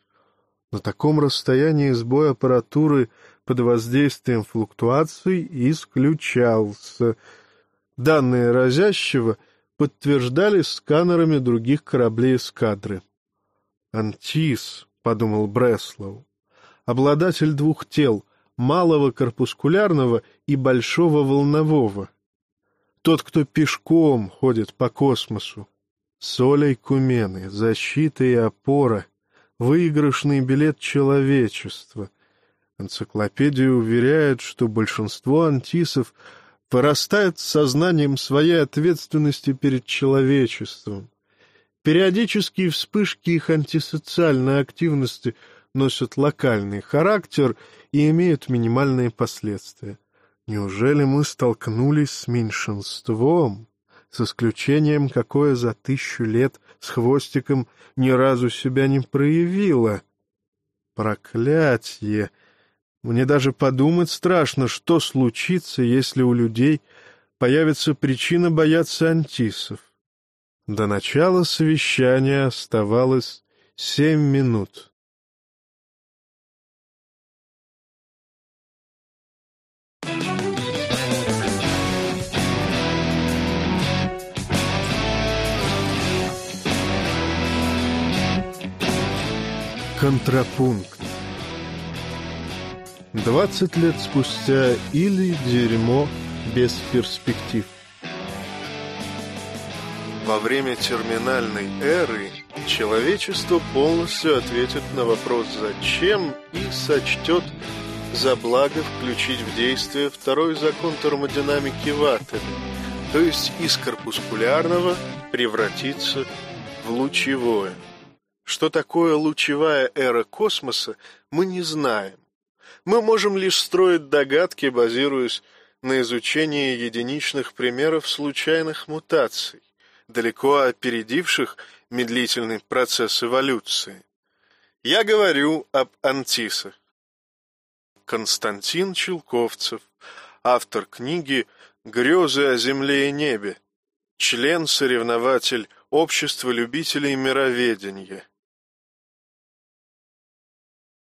A: На таком расстоянии сбой аппаратуры под воздействием флуктуаций исключался. Данные разящего подтверждались сканерами других кораблей эскадры. «Антис», — подумал Бреслоу, — «обладатель двух тел, малого корпускулярного и большого волнового. Тот, кто пешком ходит по космосу. Солей Кумены, защита и опора, выигрышный билет человечества. Энциклопедия уверяет, что большинство антисов вырастает с сознанием своей ответственности перед человечеством. Периодические вспышки их антисоциальной активности носят локальный характер и имеют минимальные последствия. Неужели мы столкнулись с меньшинством, с исключением, какое за тысячу лет с хвостиком ни разу себя не проявило? Проклятье! Мне даже подумать страшно, что случится, если у людей появится причина бояться антисов. До начала совещания оставалось семь минут. Контрапункт. Двадцать лет спустя или дерьмо без перспектив. Во время терминальной эры человечество полностью ответит на вопрос «зачем» и сочтет за благо включить в действие второй закон термодинамики Ваттера, то есть из корпускулярного превратиться в лучевое. Что такое лучевая эра космоса, мы не знаем. Мы можем лишь строить догадки, базируясь на изучении единичных примеров случайных мутаций далеко опередивших медлительный процесс эволюции. Я говорю об антисах. Константин Челковцев, автор книги «Грезы о земле и небе», член-соревнователь Общества любителей мироведения.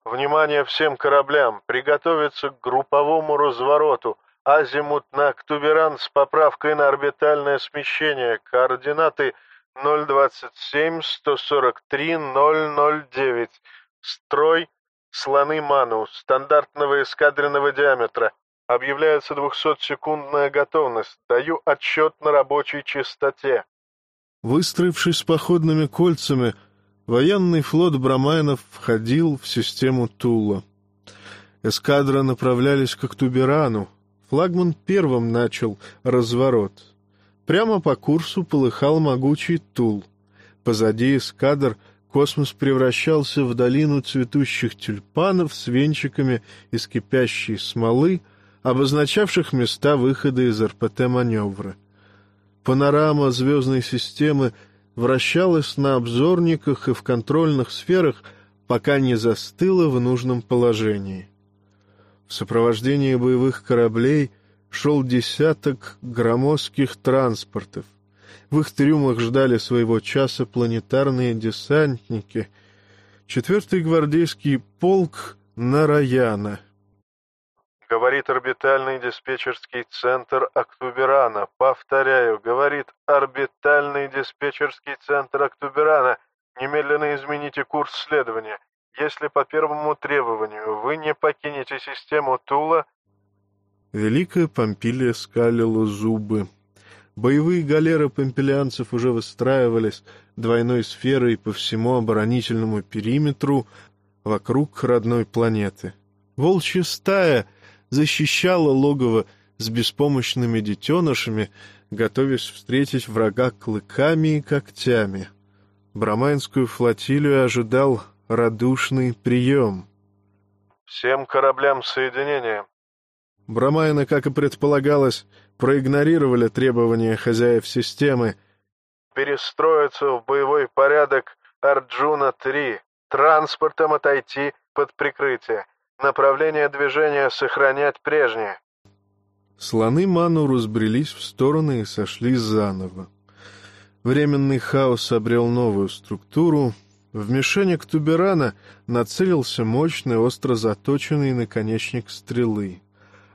B: Внимание всем кораблям! Приготовиться к групповому развороту Азимут на Ктуберан с поправкой на орбитальное смещение. Координаты 027-143-009. Строй слоны Ману стандартного эскадренного диаметра. Объявляется 200-секундная готовность. Даю отчет на рабочей частоте.
A: Выстроившись походными кольцами, военный флот Брамайнов входил в систему Тула. Эскадра направлялись к Актуберану, Флагман первым начал разворот. Прямо по курсу полыхал могучий Тул. Позади эскадр космос превращался в долину цветущих тюльпанов с венчиками из кипящей смолы, обозначавших места выхода из РПТ-маневра. Панорама звездной системы вращалась на обзорниках и в контрольных сферах, пока не застыла в нужном положении. В сопровождении боевых кораблей шел десяток громоздких транспортов. В их трюмах ждали своего часа планетарные десантники. четвертый гвардейский полк Нараяна.
B: Говорит орбитальный диспетчерский центр Актуберана. Повторяю, говорит орбитальный диспетчерский центр Актуберана. Немедленно измените курс следования. Если по первому требованию вы не покинете систему Тула...
A: Великая Помпилия скалила зубы. Боевые галеры помпелианцев уже выстраивались двойной сферой по всему оборонительному периметру вокруг родной планеты. Волчья стая защищала логово с беспомощными детенышами, готовясь встретить врага клыками и когтями. Брамайнскую флотилию ожидал радушный прием.
B: «Всем кораблям соединения!»
A: Брамайны, как и предполагалось, проигнорировали требования хозяев системы.
B: «Перестроиться в боевой порядок Арджуна-3, транспортом отойти под прикрытие, направление движения сохранять прежнее».
A: Слоны Ману разбрелись в стороны и сошли заново. Временный хаос обрел новую структуру. В мишенек Туберана нацелился мощный, остро заточенный наконечник стрелы.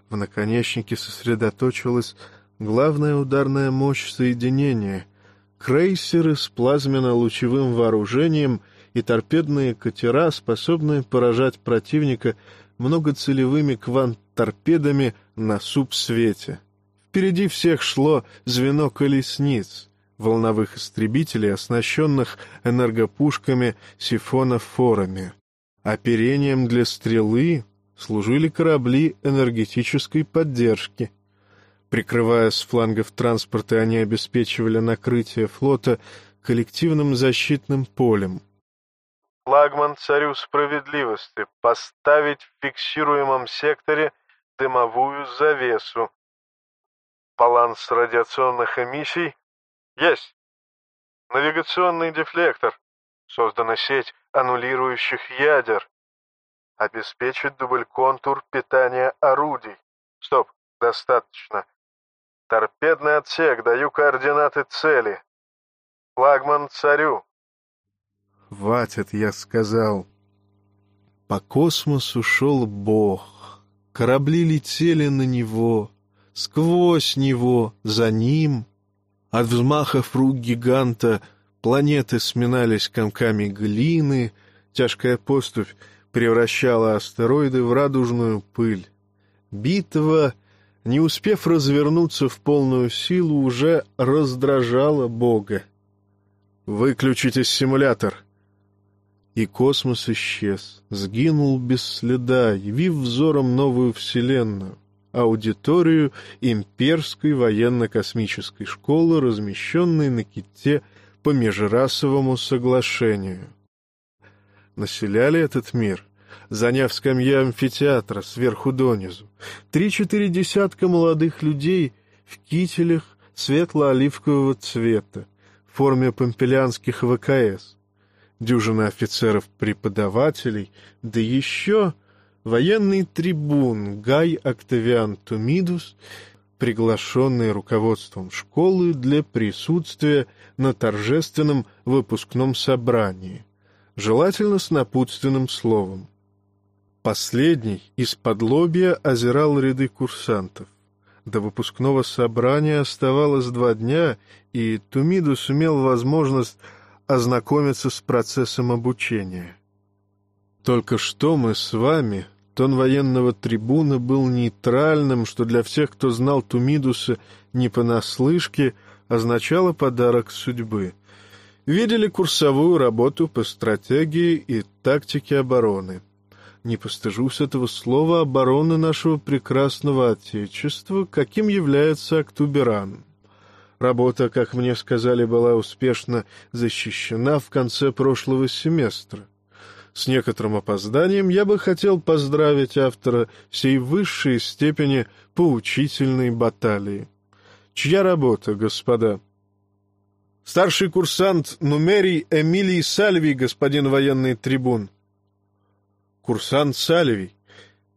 A: В наконечнике сосредоточилась главная ударная мощь соединения — крейсеры с плазменно-лучевым вооружением и торпедные катера, способные поражать противника многоцелевыми квант-торпедами на субсвете. Впереди всех шло звено колесниц, волновых истребителей, оснащенных энергопушками сифонофорами. Оперением для стрелы служили корабли энергетической поддержки. Прикрывая с флангов транспорта, они обеспечивали накрытие флота коллективным защитным полем.
B: Флагман царю справедливости поставить в фиксируемом секторе дымовую завесу. Баланс радиационных эмиссий есть. Навигационный дефлектор. Создана сеть аннулирующих ядер обеспечить дубль-контур питания орудий. Стоп, достаточно. Торпедный отсек, даю координаты цели. Флагман царю.
A: Хватит, я сказал. По космосу шел Бог. Корабли летели на него, сквозь него, за ним. От взмахов рук гиганта планеты сминались комками глины, тяжкая поступь превращала астероиды в радужную пыль. Битва, не успев развернуться в полную силу, уже раздражала Бога. «Выключите симулятор!» И космос исчез, сгинул без следа, явив взором новую вселенную, аудиторию имперской военно-космической школы, размещенной на ките по межрасовому соглашению населяли этот мир, заняв скамьи амфитеатра сверху донизу. Три-четыре десятка молодых людей в кителях светло-оливкового цвета, в форме помпелянских ВКС, дюжина офицеров-преподавателей, да еще военный трибун Гай Октавиан Тумидус, приглашенный руководством школы для присутствия на торжественном выпускном собрании желательно с напутственным словом. Последний из-под лобья озирал ряды курсантов. До выпускного собрания оставалось два дня, и Тумидус имел возможность ознакомиться с процессом обучения. Только что мы с вами, тон военного трибуна был нейтральным, что для всех, кто знал Тумидуса не понаслышке, означало подарок судьбы — видели курсовую работу по стратегии и тактике обороны. Не постыжусь этого слова обороны нашего прекрасного Отечества, каким является Актуберан. Работа, как мне сказали, была успешно защищена в конце прошлого семестра. С некоторым опозданием я бы хотел поздравить автора сей высшей степени поучительной баталии. Чья работа, господа? Старший курсант Нумерий Эмилий Сальвий, господин военный трибун. Курсант Сальвий,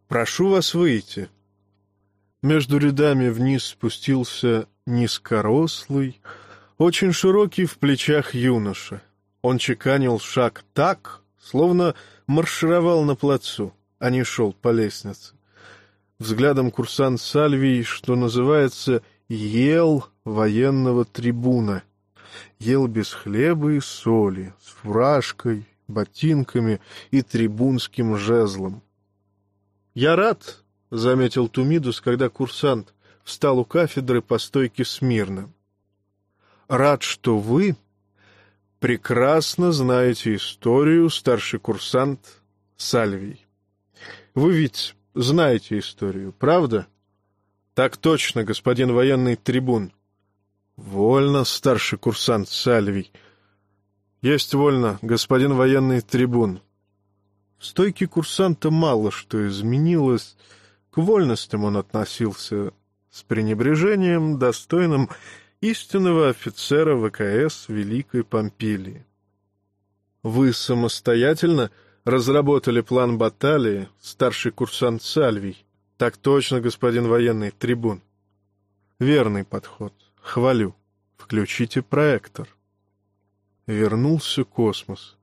A: прошу вас выйти. Между рядами вниз спустился низкорослый, очень широкий в плечах юноша. Он чеканил шаг так, словно маршировал на плацу, а не шел по лестнице. Взглядом курсант Сальвий, что называется, ел военного трибуна. Ел без хлеба и соли, с фуражкой, ботинками и трибунским жезлом. «Я рад», — заметил Тумидус, когда курсант встал у кафедры по стойке смирно. «Рад, что вы прекрасно знаете историю, старший курсант Сальвий. Вы ведь знаете историю, правда?» «Так точно, господин военный трибун». «Вольно, старший курсант Сальвий». «Есть вольно, господин военный трибун». В стойке курсанта мало что изменилось. К вольностям он относился с пренебрежением, достойным истинного офицера ВКС Великой Помпилии. «Вы самостоятельно разработали план баталии, старший курсант Сальвий?» «Так точно, господин военный трибун». «Верный подход. Хвалю. Включите проектор». Вернулся космос.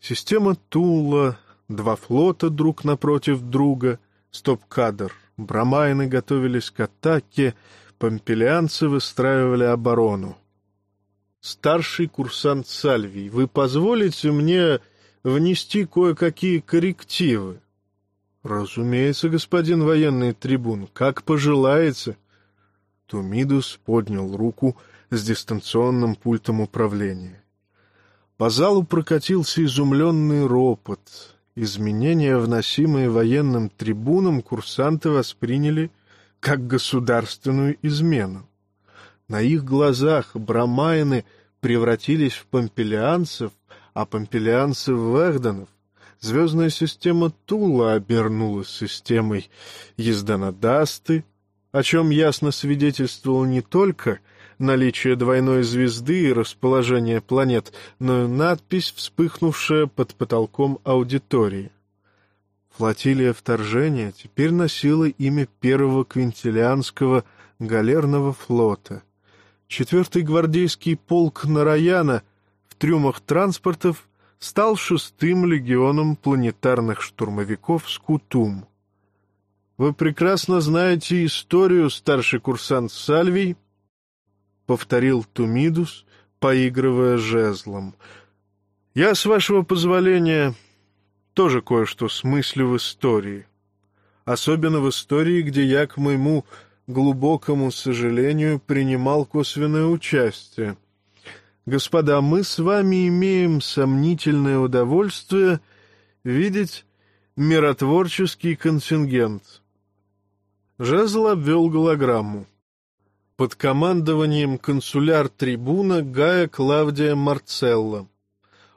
A: Система Тула, два флота друг напротив друга, стоп-кадр — Брамайны готовились к атаке, помпелианцы выстраивали оборону. «Старший курсант Сальвий, вы позволите мне внести кое-какие коррективы?» «Разумеется, господин военный трибун, как пожелаете». Тумидус поднял руку с дистанционным пультом управления. По залу прокатился изумленный ропот. Изменения, вносимые военным трибуном, курсанты восприняли как государственную измену. На их глазах брамайны превратились в помпелианцев, а помпелианцы в вэгдонов. Звездная система Тула обернулась системой Езданадасты, о чем ясно свидетельствовал не только наличие двойной звезды и расположение планет, но надпись, вспыхнувшая под потолком аудитории. Флотилия вторжения теперь носила имя первого квинтилианского галерного флота. Четвертый гвардейский полк Нараяна в трюмах транспортов стал шестым легионом планетарных штурмовиков «Скутум». Вы прекрасно знаете историю, старший курсант Сальвий, повторил Тумидус, поигрывая жезлом. «Я, с вашего позволения, тоже кое-что смыслю в истории. Особенно в истории, где я, к моему глубокому сожалению, принимал косвенное участие. Господа, мы с вами имеем сомнительное удовольствие видеть миротворческий контингент». Жезл обвел голограмму под командованием консуляр-трибуна Гая Клавдия Марцелла.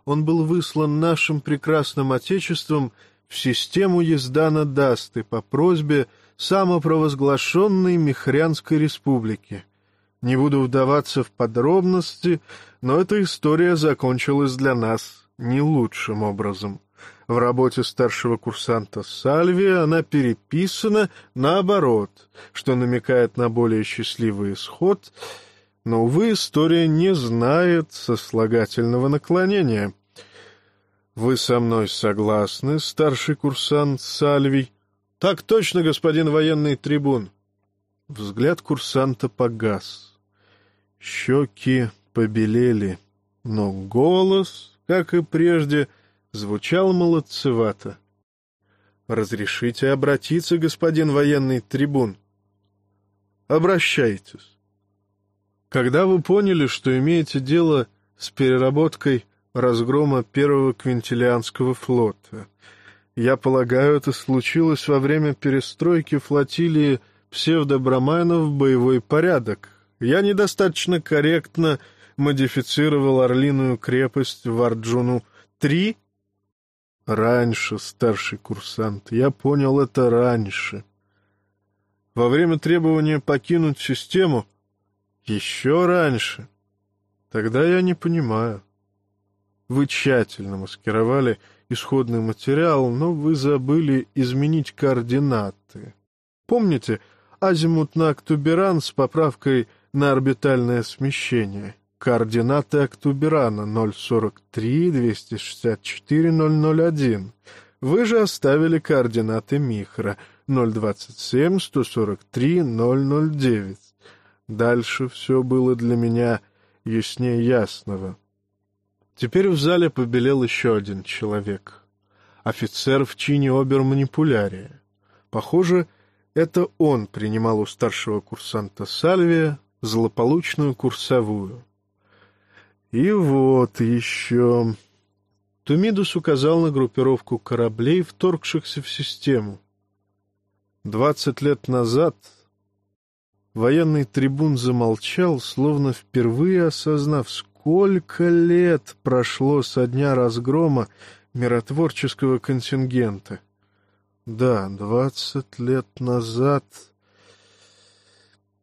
A: Он был выслан нашим прекрасным Отечеством в систему Ездана Дасты по просьбе самопровозглашенной Михрянской республики. Не буду вдаваться в подробности, но эта история закончилась для нас не лучшим образом. В работе старшего курсанта Сальвия она переписана наоборот, что намекает на более счастливый исход, но, увы, история не знает сослагательного наклонения. «Вы со мной согласны, старший курсант Сальвий?» «Так точно, господин военный трибун». Взгляд курсанта погас. Щеки побелели, но голос, как и прежде, — звучал молодцевато. «Разрешите обратиться, господин военный трибун?» «Обращайтесь». «Когда вы поняли, что имеете дело с переработкой разгрома первого квинтилианского флота? Я полагаю, это случилось во время перестройки флотилии псевдобрамайнов в боевой порядок. Я недостаточно корректно модифицировал Орлиную крепость в Арджуну-3 Раньше, старший курсант, я понял это раньше. Во время требования покинуть систему еще раньше. Тогда я не понимаю. Вы тщательно маскировали исходный материал, но вы забыли изменить координаты. Помните азимут на Актуберан с поправкой на орбитальное смещение? Координаты Актуберана 043-264-001. Вы же оставили координаты Михра 027-143-009. Дальше все было для меня яснее ясного. Теперь в зале побелел еще один человек. Офицер в чине оберманипулярия. Похоже, это он принимал у старшего курсанта Сальвия злополучную курсовую. И вот еще... Тумидус указал на группировку кораблей, вторгшихся в систему. Двадцать лет назад военный трибун замолчал, словно впервые осознав, сколько лет прошло со дня разгрома миротворческого контингента. Да, двадцать лет назад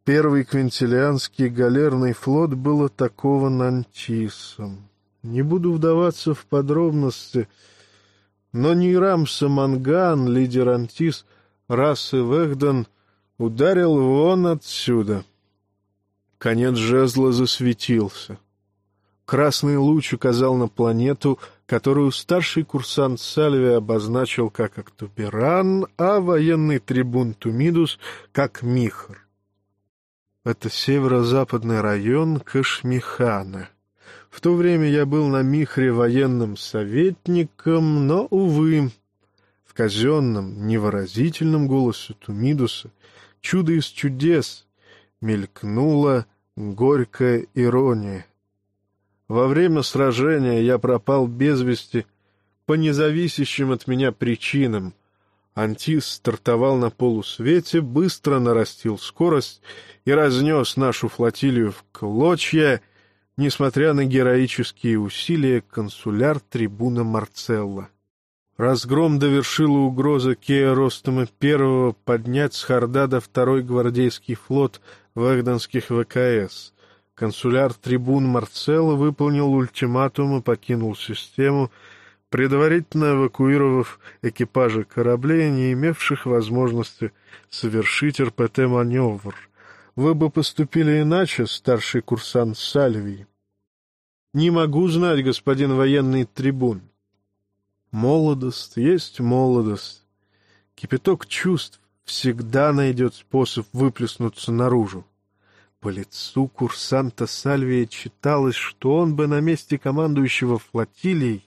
A: первый квинтилианский галерный флот был атакован Антисом. Не буду вдаваться в подробности, но Нирам Саманган, лидер Антис, расы Вэгден, ударил вон отсюда. Конец жезла засветился. Красный луч указал на планету, которую старший курсант Сальви обозначил как Актуберан, а военный трибун Тумидус — как Михр. Это северо-западный район Кашмихана. В то время я был на Михре военным советником, но, увы, в казенном, невыразительном голосе Тумидуса чудо из чудес мелькнула горькая ирония. Во время сражения я пропал без вести по независящим от меня причинам. Антис стартовал на полусвете, быстро нарастил скорость и разнес нашу флотилию в клочья, несмотря на героические усилия консуляр-трибуна Марцелла. Разгром довершила угроза Кея Ростома I поднять с Хардада второй гвардейский флот вэгденских ВКС. Консуляр-трибун Марцелло выполнил ультиматум и покинул систему, предварительно эвакуировав экипажи кораблей, не имевших возможности совершить РПТ-маневр — вы бы поступили иначе, старший курсант Сальвий. Не могу знать, господин военный трибун. Молодость есть молодость. Кипяток чувств всегда найдет способ выплеснуться наружу. По лицу курсанта Сальвия читалось, что он бы на месте командующего флотилией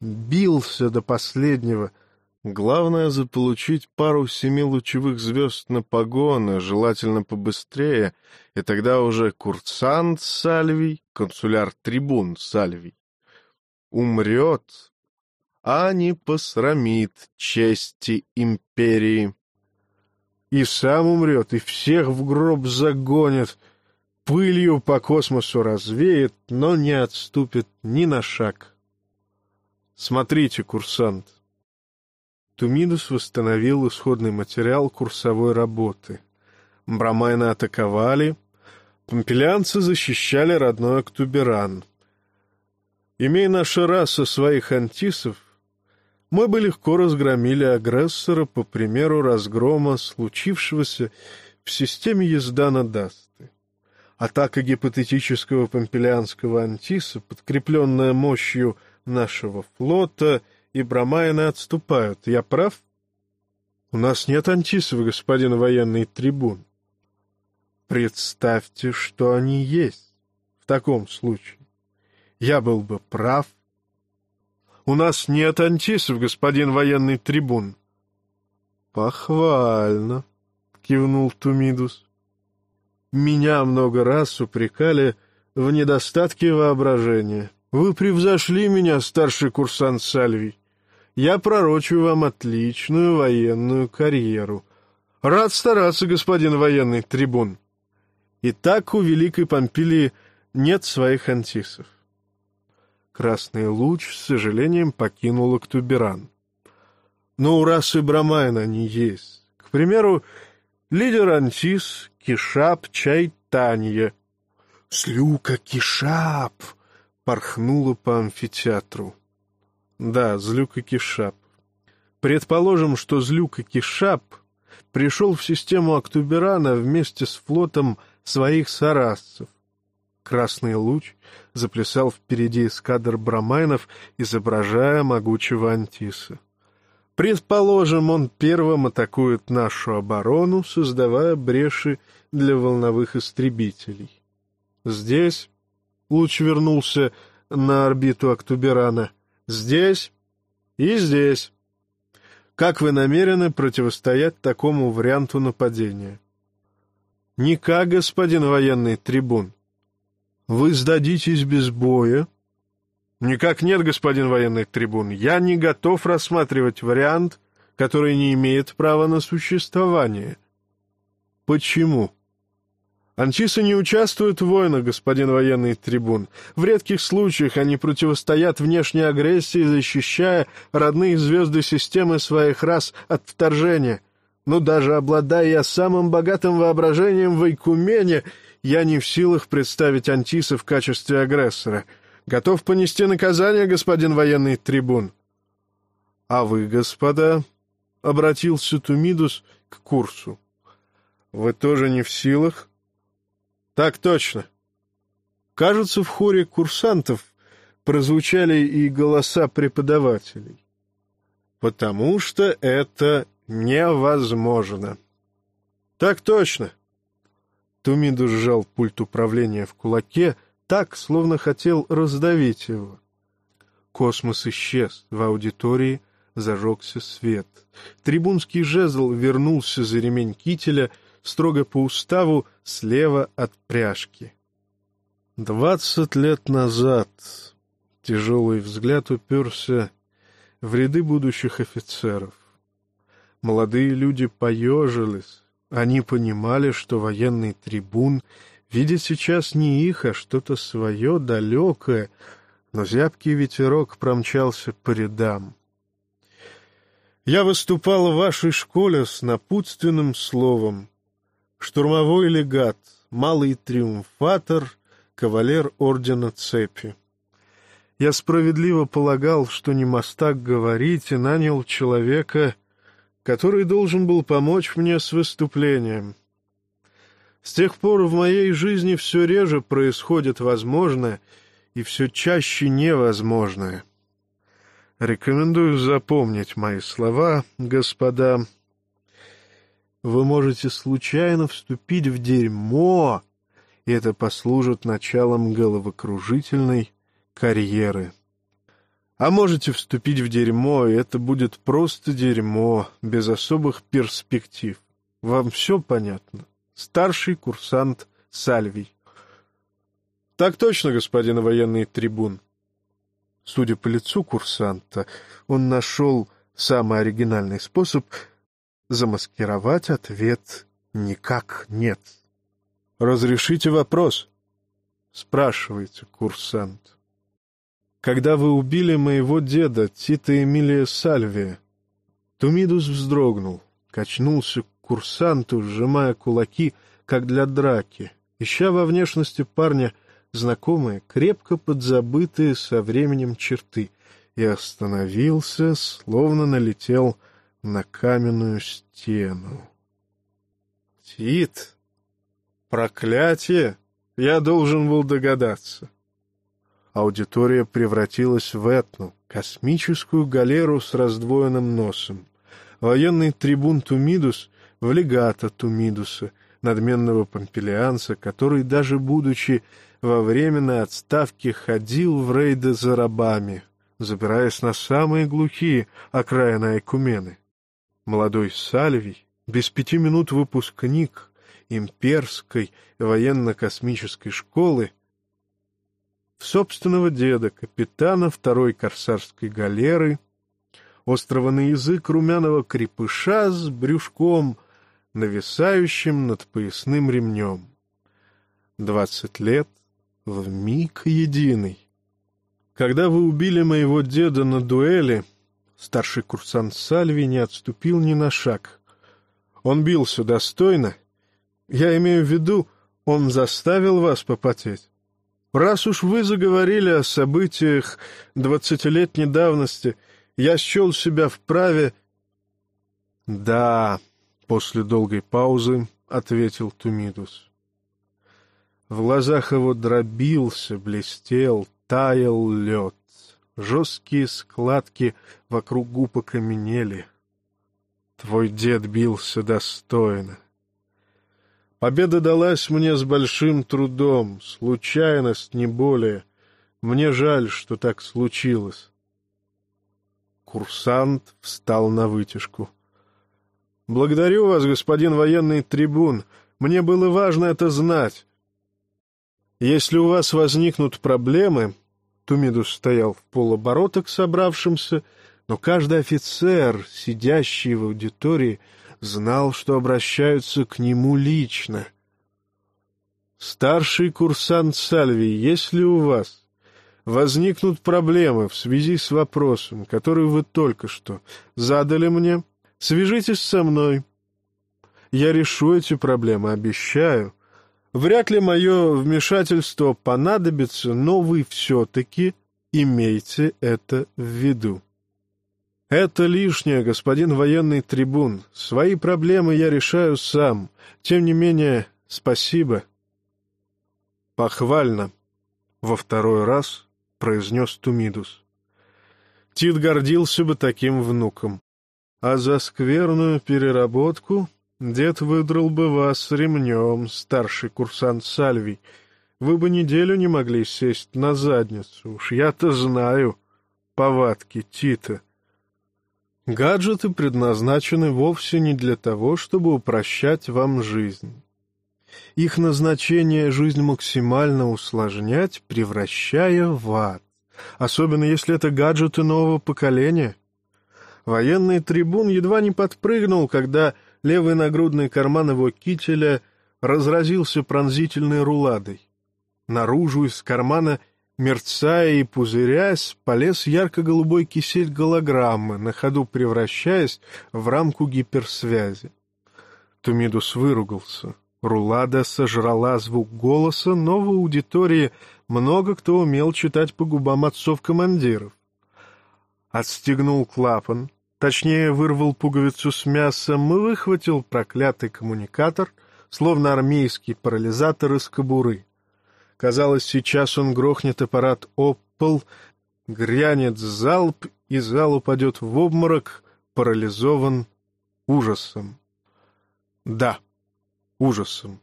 A: бился до последнего — Главное — заполучить пару семи лучевых звезд на погоны, желательно побыстрее, и тогда уже курсант Сальвий, консуляр-трибун Сальвий, умрет, а не посрамит чести империи. И сам умрет, и всех в гроб загонит, пылью по космосу развеет, но не отступит ни на шаг. Смотрите, курсант, Тумидус восстановил исходный материал курсовой работы. Брамайны атаковали, помпелянцы защищали родной Актуберан. Имея наша раса своих антисов, мы бы легко разгромили агрессора по примеру разгрома, случившегося в системе езда на Дасты. Атака гипотетического помпелянского антиса, подкрепленная мощью нашего флота — и Брамаяны отступают. Я прав? У нас нет антисов, господин военный трибун. Представьте, что они есть в таком случае. Я был бы прав. У нас нет антисов, господин военный трибун. Похвально, кивнул Тумидус. Меня много раз упрекали в недостатке воображения. Вы превзошли меня, старший курсант Сальвий. Я пророчу вам отличную военную карьеру. Рад стараться, господин военный трибун. И так у Великой Помпилии нет своих антисов. Красный луч с сожалением покинул Актуберан. Но у расы Брамайн они есть. К примеру, лидер антис Кишап Чайтанье. Злюка Кишап порхнула по амфитеатру. Да, Злюк и Кишап. Предположим, что Злюк и Кишап пришел в систему Актуберана вместе с флотом своих сарасцев. красный луч, заплясал впереди эскадр брамайнов, изображая могучего Антиса. Предположим, он первым атакует нашу оборону, создавая бреши для волновых истребителей. Здесь луч вернулся на орбиту Актуберана. Здесь и здесь. Как вы намерены противостоять такому варианту нападения? Никак, господин военный трибун. Вы сдадитесь без боя? Никак нет, господин военный трибун. Я не готов рассматривать вариант, который не имеет права на существование. Почему? Анчисы не участвуют в войнах, господин военный трибун. В редких случаях они противостоят внешней агрессии, защищая родные звезды системы своих рас от вторжения. Но даже обладая самым богатым воображением в Айкумене, я не в силах представить Антиса в качестве агрессора. Готов понести наказание, господин военный трибун. — А вы, господа, — обратился Тумидус к курсу, — вы тоже не в силах так точно. Кажется, в хоре курсантов прозвучали и голоса преподавателей. Потому что это невозможно. Так точно. Тумиду сжал пульт управления в кулаке, так, словно хотел раздавить его. Космос исчез, в аудитории зажегся свет. Трибунский жезл вернулся за ремень кителя — строго по уставу, слева от пряжки. Двадцать лет назад тяжелый взгляд уперся в ряды будущих офицеров. Молодые люди поежились. Они понимали, что военный трибун видит сейчас не их, а что-то свое, далекое, но зябкий ветерок промчался по рядам. Я выступал в вашей школе с напутственным словом штурмовой легат, малый триумфатор, кавалер ордена цепи. Я справедливо полагал, что не мастак говорить, и нанял человека, который должен был помочь мне с выступлением. С тех пор в моей жизни все реже происходит возможное и все чаще невозможное. Рекомендую запомнить мои слова, господа, вы можете случайно вступить в дерьмо, и это послужит началом головокружительной карьеры. А можете вступить в дерьмо, и это будет просто дерьмо, без особых перспектив. Вам все понятно? Старший курсант Сальвий. Так точно, господин военный трибун. Судя по лицу курсанта, он нашел самый оригинальный способ замаскировать ответ никак нет. «Разрешите вопрос?» — спрашиваете, курсант. «Когда вы убили моего деда, Тита Эмилия Сальвия?» Тумидус вздрогнул, качнулся к курсанту, сжимая кулаки, как для драки, ища во внешности парня знакомые, крепко подзабытые со временем черты, и остановился, словно налетел на каменную стену. Тит! Проклятие! Я должен был догадаться. Аудитория превратилась в этну, космическую галеру с раздвоенным носом. Военный трибун Тумидус в легато Тумидуса, надменного помпелианца, который, даже будучи во временной отставке, ходил в рейды за рабами, забираясь на самые глухие окраины Айкумены. Молодой Сальвий, без пяти минут выпускник имперской военно-космической школы, в собственного деда, капитана второй корсарской галеры, острова на язык румяного крепыша с брюшком, нависающим над поясным ремнем. Двадцать лет в миг единый. Когда вы убили моего деда на дуэли, Старший курсант Сальви не отступил ни на шаг. Он бился достойно. Я имею в виду, он заставил вас попотеть. Раз уж вы заговорили о событиях двадцатилетней давности, я счел себя вправе... — Да, — после долгой паузы ответил Тумидус. В глазах его дробился, блестел, таял лед. Жесткие складки вокруг губ окаменели. Твой дед бился достойно. Победа далась мне с большим трудом, случайность не более. Мне жаль, что так случилось. Курсант встал на вытяжку. — Благодарю вас, господин военный трибун. Мне было важно это знать. Если у вас возникнут проблемы... Тумидус стоял в полоборота к собравшимся, но каждый офицер, сидящий в аудитории, знал, что обращаются к нему лично. «Старший курсант Сальви, если у вас возникнут проблемы в связи с вопросом, который вы только что задали мне, свяжитесь со мной. Я решу эти проблемы, обещаю. Вряд ли мое вмешательство понадобится, но вы все-таки имейте это в виду. Это лишнее, господин военный трибун. Свои проблемы я решаю сам. Тем не менее, спасибо. Похвально. Во второй раз произнес Тумидус. Тит гордился бы таким внуком. А за скверную переработку Дед выдрал бы вас ремнем, старший курсант Сальвий. Вы бы неделю не могли сесть на задницу. Уж я-то знаю повадки Тита. Гаджеты предназначены вовсе не для того, чтобы упрощать вам жизнь. Их назначение — жизнь максимально усложнять, превращая в ад. Особенно если это гаджеты нового поколения. Военный трибун едва не подпрыгнул, когда левый нагрудный карман его кителя разразился пронзительной руладой. Наружу из кармана, мерцая и пузырясь, полез ярко-голубой кисель голограммы, на ходу превращаясь в рамку гиперсвязи. Тумидус выругался. Рулада сожрала звук голоса, но в аудитории много кто умел читать по губам отцов-командиров. Отстегнул клапан, Точнее, вырвал пуговицу с мясом и выхватил проклятый коммуникатор, словно армейский парализатор из кобуры. Казалось, сейчас он грохнет аппарат об грянет залп, и зал упадет в обморок, парализован ужасом. Да, ужасом.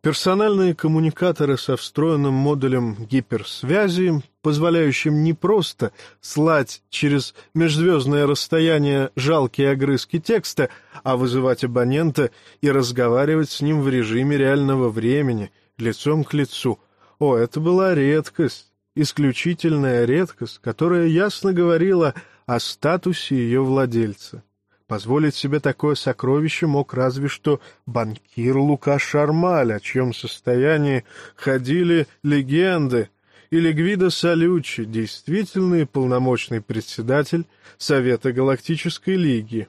A: Персональные коммуникаторы со встроенным модулем гиперсвязи, позволяющим не просто слать через межзвездное расстояние жалкие огрызки текста, а вызывать абонента и разговаривать с ним в режиме реального времени, лицом к лицу. О, это была редкость, исключительная редкость, которая ясно говорила о статусе ее владельца. Позволить себе такое сокровище мог разве что банкир Лука Шармаль, о чьем состоянии ходили легенды, или Гвидо Салючи, действительный полномочный председатель Совета Галактической Лиги.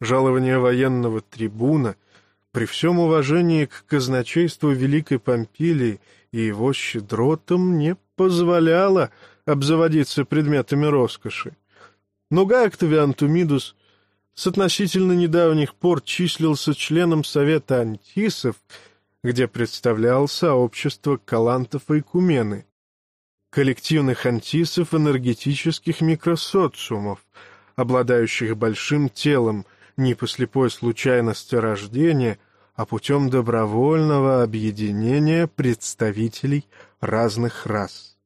A: Жалование военного трибуна, при всем уважении к казначейству Великой Помпилии и его щедротам, не позволяло обзаводиться предметами роскоши. Но Гай Октавиан Тумидус с относительно недавних пор числился членом Совета Антисов, где представлял сообщество Калантов и Кумены, коллективных антисов энергетических микросоциумов, обладающих большим телом не по слепой случайности рождения, а путем добровольного объединения представителей разных рас.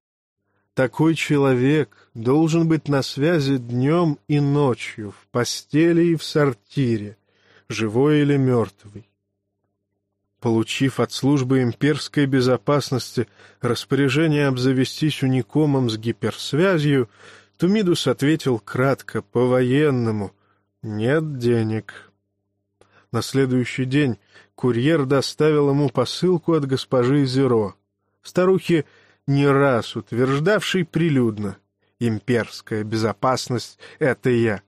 A: Такой человек должен быть на связи днем и ночью, в постели и в сортире, живой или мертвый. Получив от службы имперской безопасности распоряжение обзавестись уникомом с гиперсвязью, Тумидус ответил кратко, по-военному «Нет денег». На следующий день курьер доставил ему посылку от госпожи Зеро. Старухи не раз утверждавший прилюдно «Имперская безопасность — это я».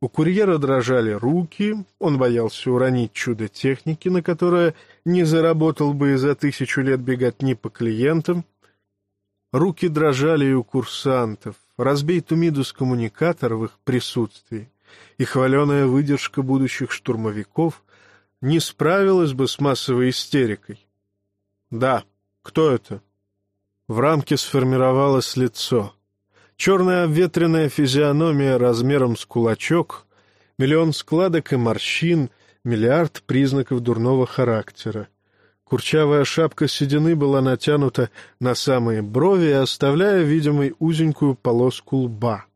A: У курьера дрожали руки, он боялся уронить чудо техники, на которое не заработал бы и за тысячу лет беготни по клиентам. Руки дрожали и у курсантов, разбей Тумидус коммуникатор в их присутствии, и хваленая выдержка будущих штурмовиков не справилась бы с массовой истерикой. «Да. Кто это?» В рамке сформировалось лицо. Черная обветренная физиономия размером с кулачок, миллион складок и морщин, миллиард признаков дурного характера. Курчавая шапка седины была натянута на самые брови, оставляя видимой узенькую полоску лба.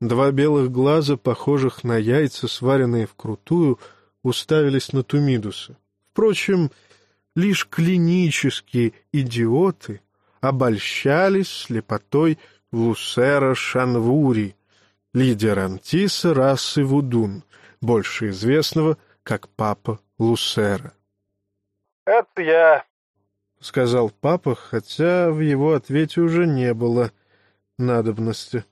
A: Два белых глаза, похожих на яйца, сваренные вкрутую, уставились на Тумидуса. Впрочем, лишь клинические идиоты обольщались слепотой Лусера Шанвури, лидер Антиса расы Вудун, больше известного как папа Лусера.
B: «Это я», —
A: сказал папа, хотя в его ответе уже не было надобности.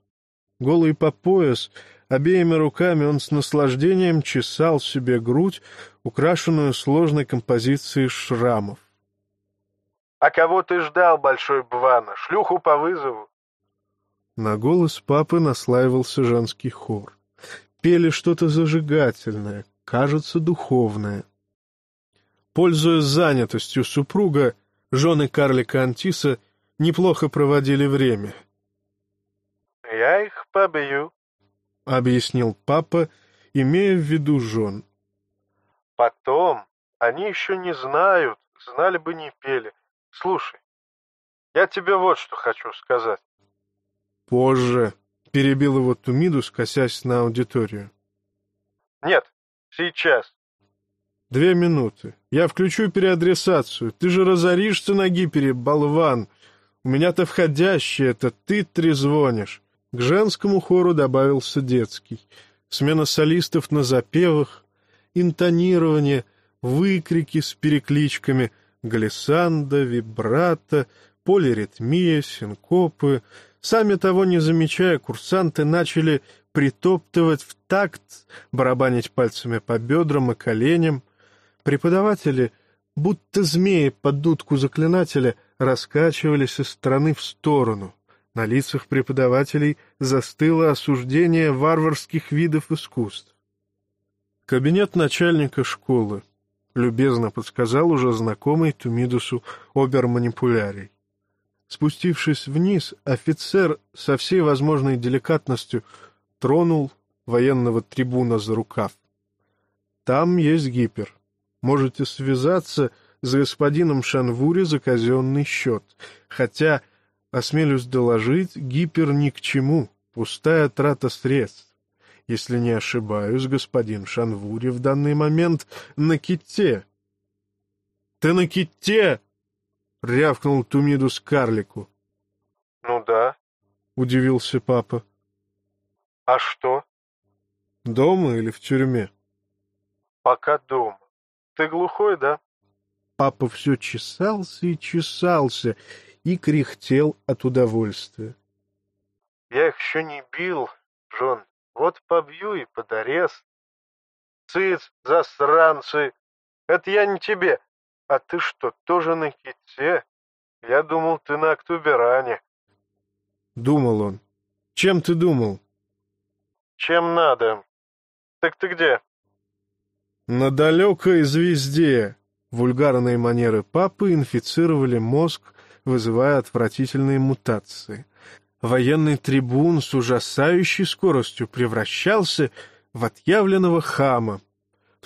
A: Голый по пояс, обеими руками он с наслаждением чесал себе грудь, украшенную сложной композицией шрамов.
B: «А кого ты ждал, Большой Бвана? Шлюху по вызову?»
A: На голос папы наслаивался женский хор. Пели что-то зажигательное, кажется, духовное. Пользуясь занятостью супруга, жены карлика Антиса неплохо проводили время.
B: «Я их побью», —
A: объяснил папа, имея в виду жен.
B: «Потом они еще не знают, знали бы не пели. Слушай, я тебе вот что хочу сказать».
A: «Позже», — перебил его Тумидус, косясь на аудиторию.
B: «Нет, сейчас.
A: Две минуты. Я включу переадресацию. Ты же разоришься на гипере, болван. У меня-то входящий, это ты трезвонишь. К женскому хору добавился детский. Смена солистов на запевах, интонирование, выкрики с перекличками, глиссанда, вибрато, полиритмия, синкопы. Сами того не замечая, курсанты начали притоптывать в такт, барабанить пальцами по бедрам и коленям. Преподаватели, будто змеи под дудку заклинателя, раскачивались из стороны в сторону. На лицах преподавателей застыло осуждение варварских видов искусств. Кабинет начальника школы любезно подсказал уже знакомый Тумидусу оберманипулярий. Спустившись вниз, офицер со всей возможной деликатностью тронул военного трибуна за рукав. «Там есть гипер можете связаться с господином Шанвури за казенный счет. Хотя, осмелюсь доложить, гипер ни к чему, пустая трата средств. Если не ошибаюсь, господин Шанвури в данный момент на ките. — Ты на ките? — рявкнул Тумидус карлику.
B: — Ну да, —
A: удивился папа.
B: — А что?
A: — Дома или в тюрьме?
B: — Пока дома. Ты глухой, да?
A: Папа все чесался и чесался и кряхтел от удовольствия.
B: Я их еще не бил, Джон. Вот побью и под арест. Цыц, засранцы! Это я не тебе. А ты что, тоже на ките? Я думал, ты на Октуберане.
A: Думал он. Чем ты думал?
B: Чем надо. Так ты где?
A: На далекой звезде вульгарные манеры папы инфицировали мозг, вызывая отвратительные мутации. Военный трибун с ужасающей скоростью превращался в отъявленного хама.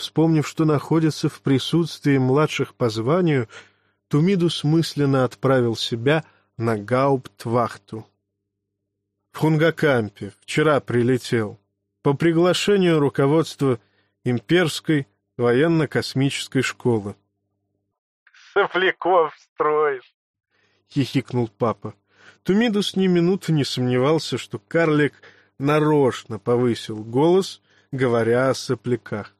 A: Вспомнив, что находится в присутствии младших по званию, Тумидус мысленно отправил себя на гауптвахту. В Хунгакампе вчера прилетел. По приглашению руководства имперской военно-космической школы.
B: — Сопляков строишь!
A: — хихикнул папа. Тумидус ни минуты не сомневался, что карлик нарочно повысил голос, говоря о сопляках.
B: —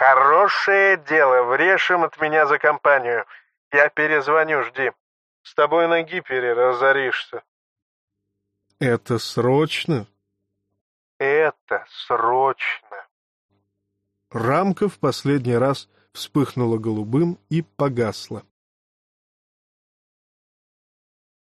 B: Хорошее дело, врешим от меня за компанию. Я перезвоню, жди. С тобой на гипере разоришься.
A: — Это срочно?
B: — Это срочно.
A: Рамка в последний раз вспыхнула голубым и погасла.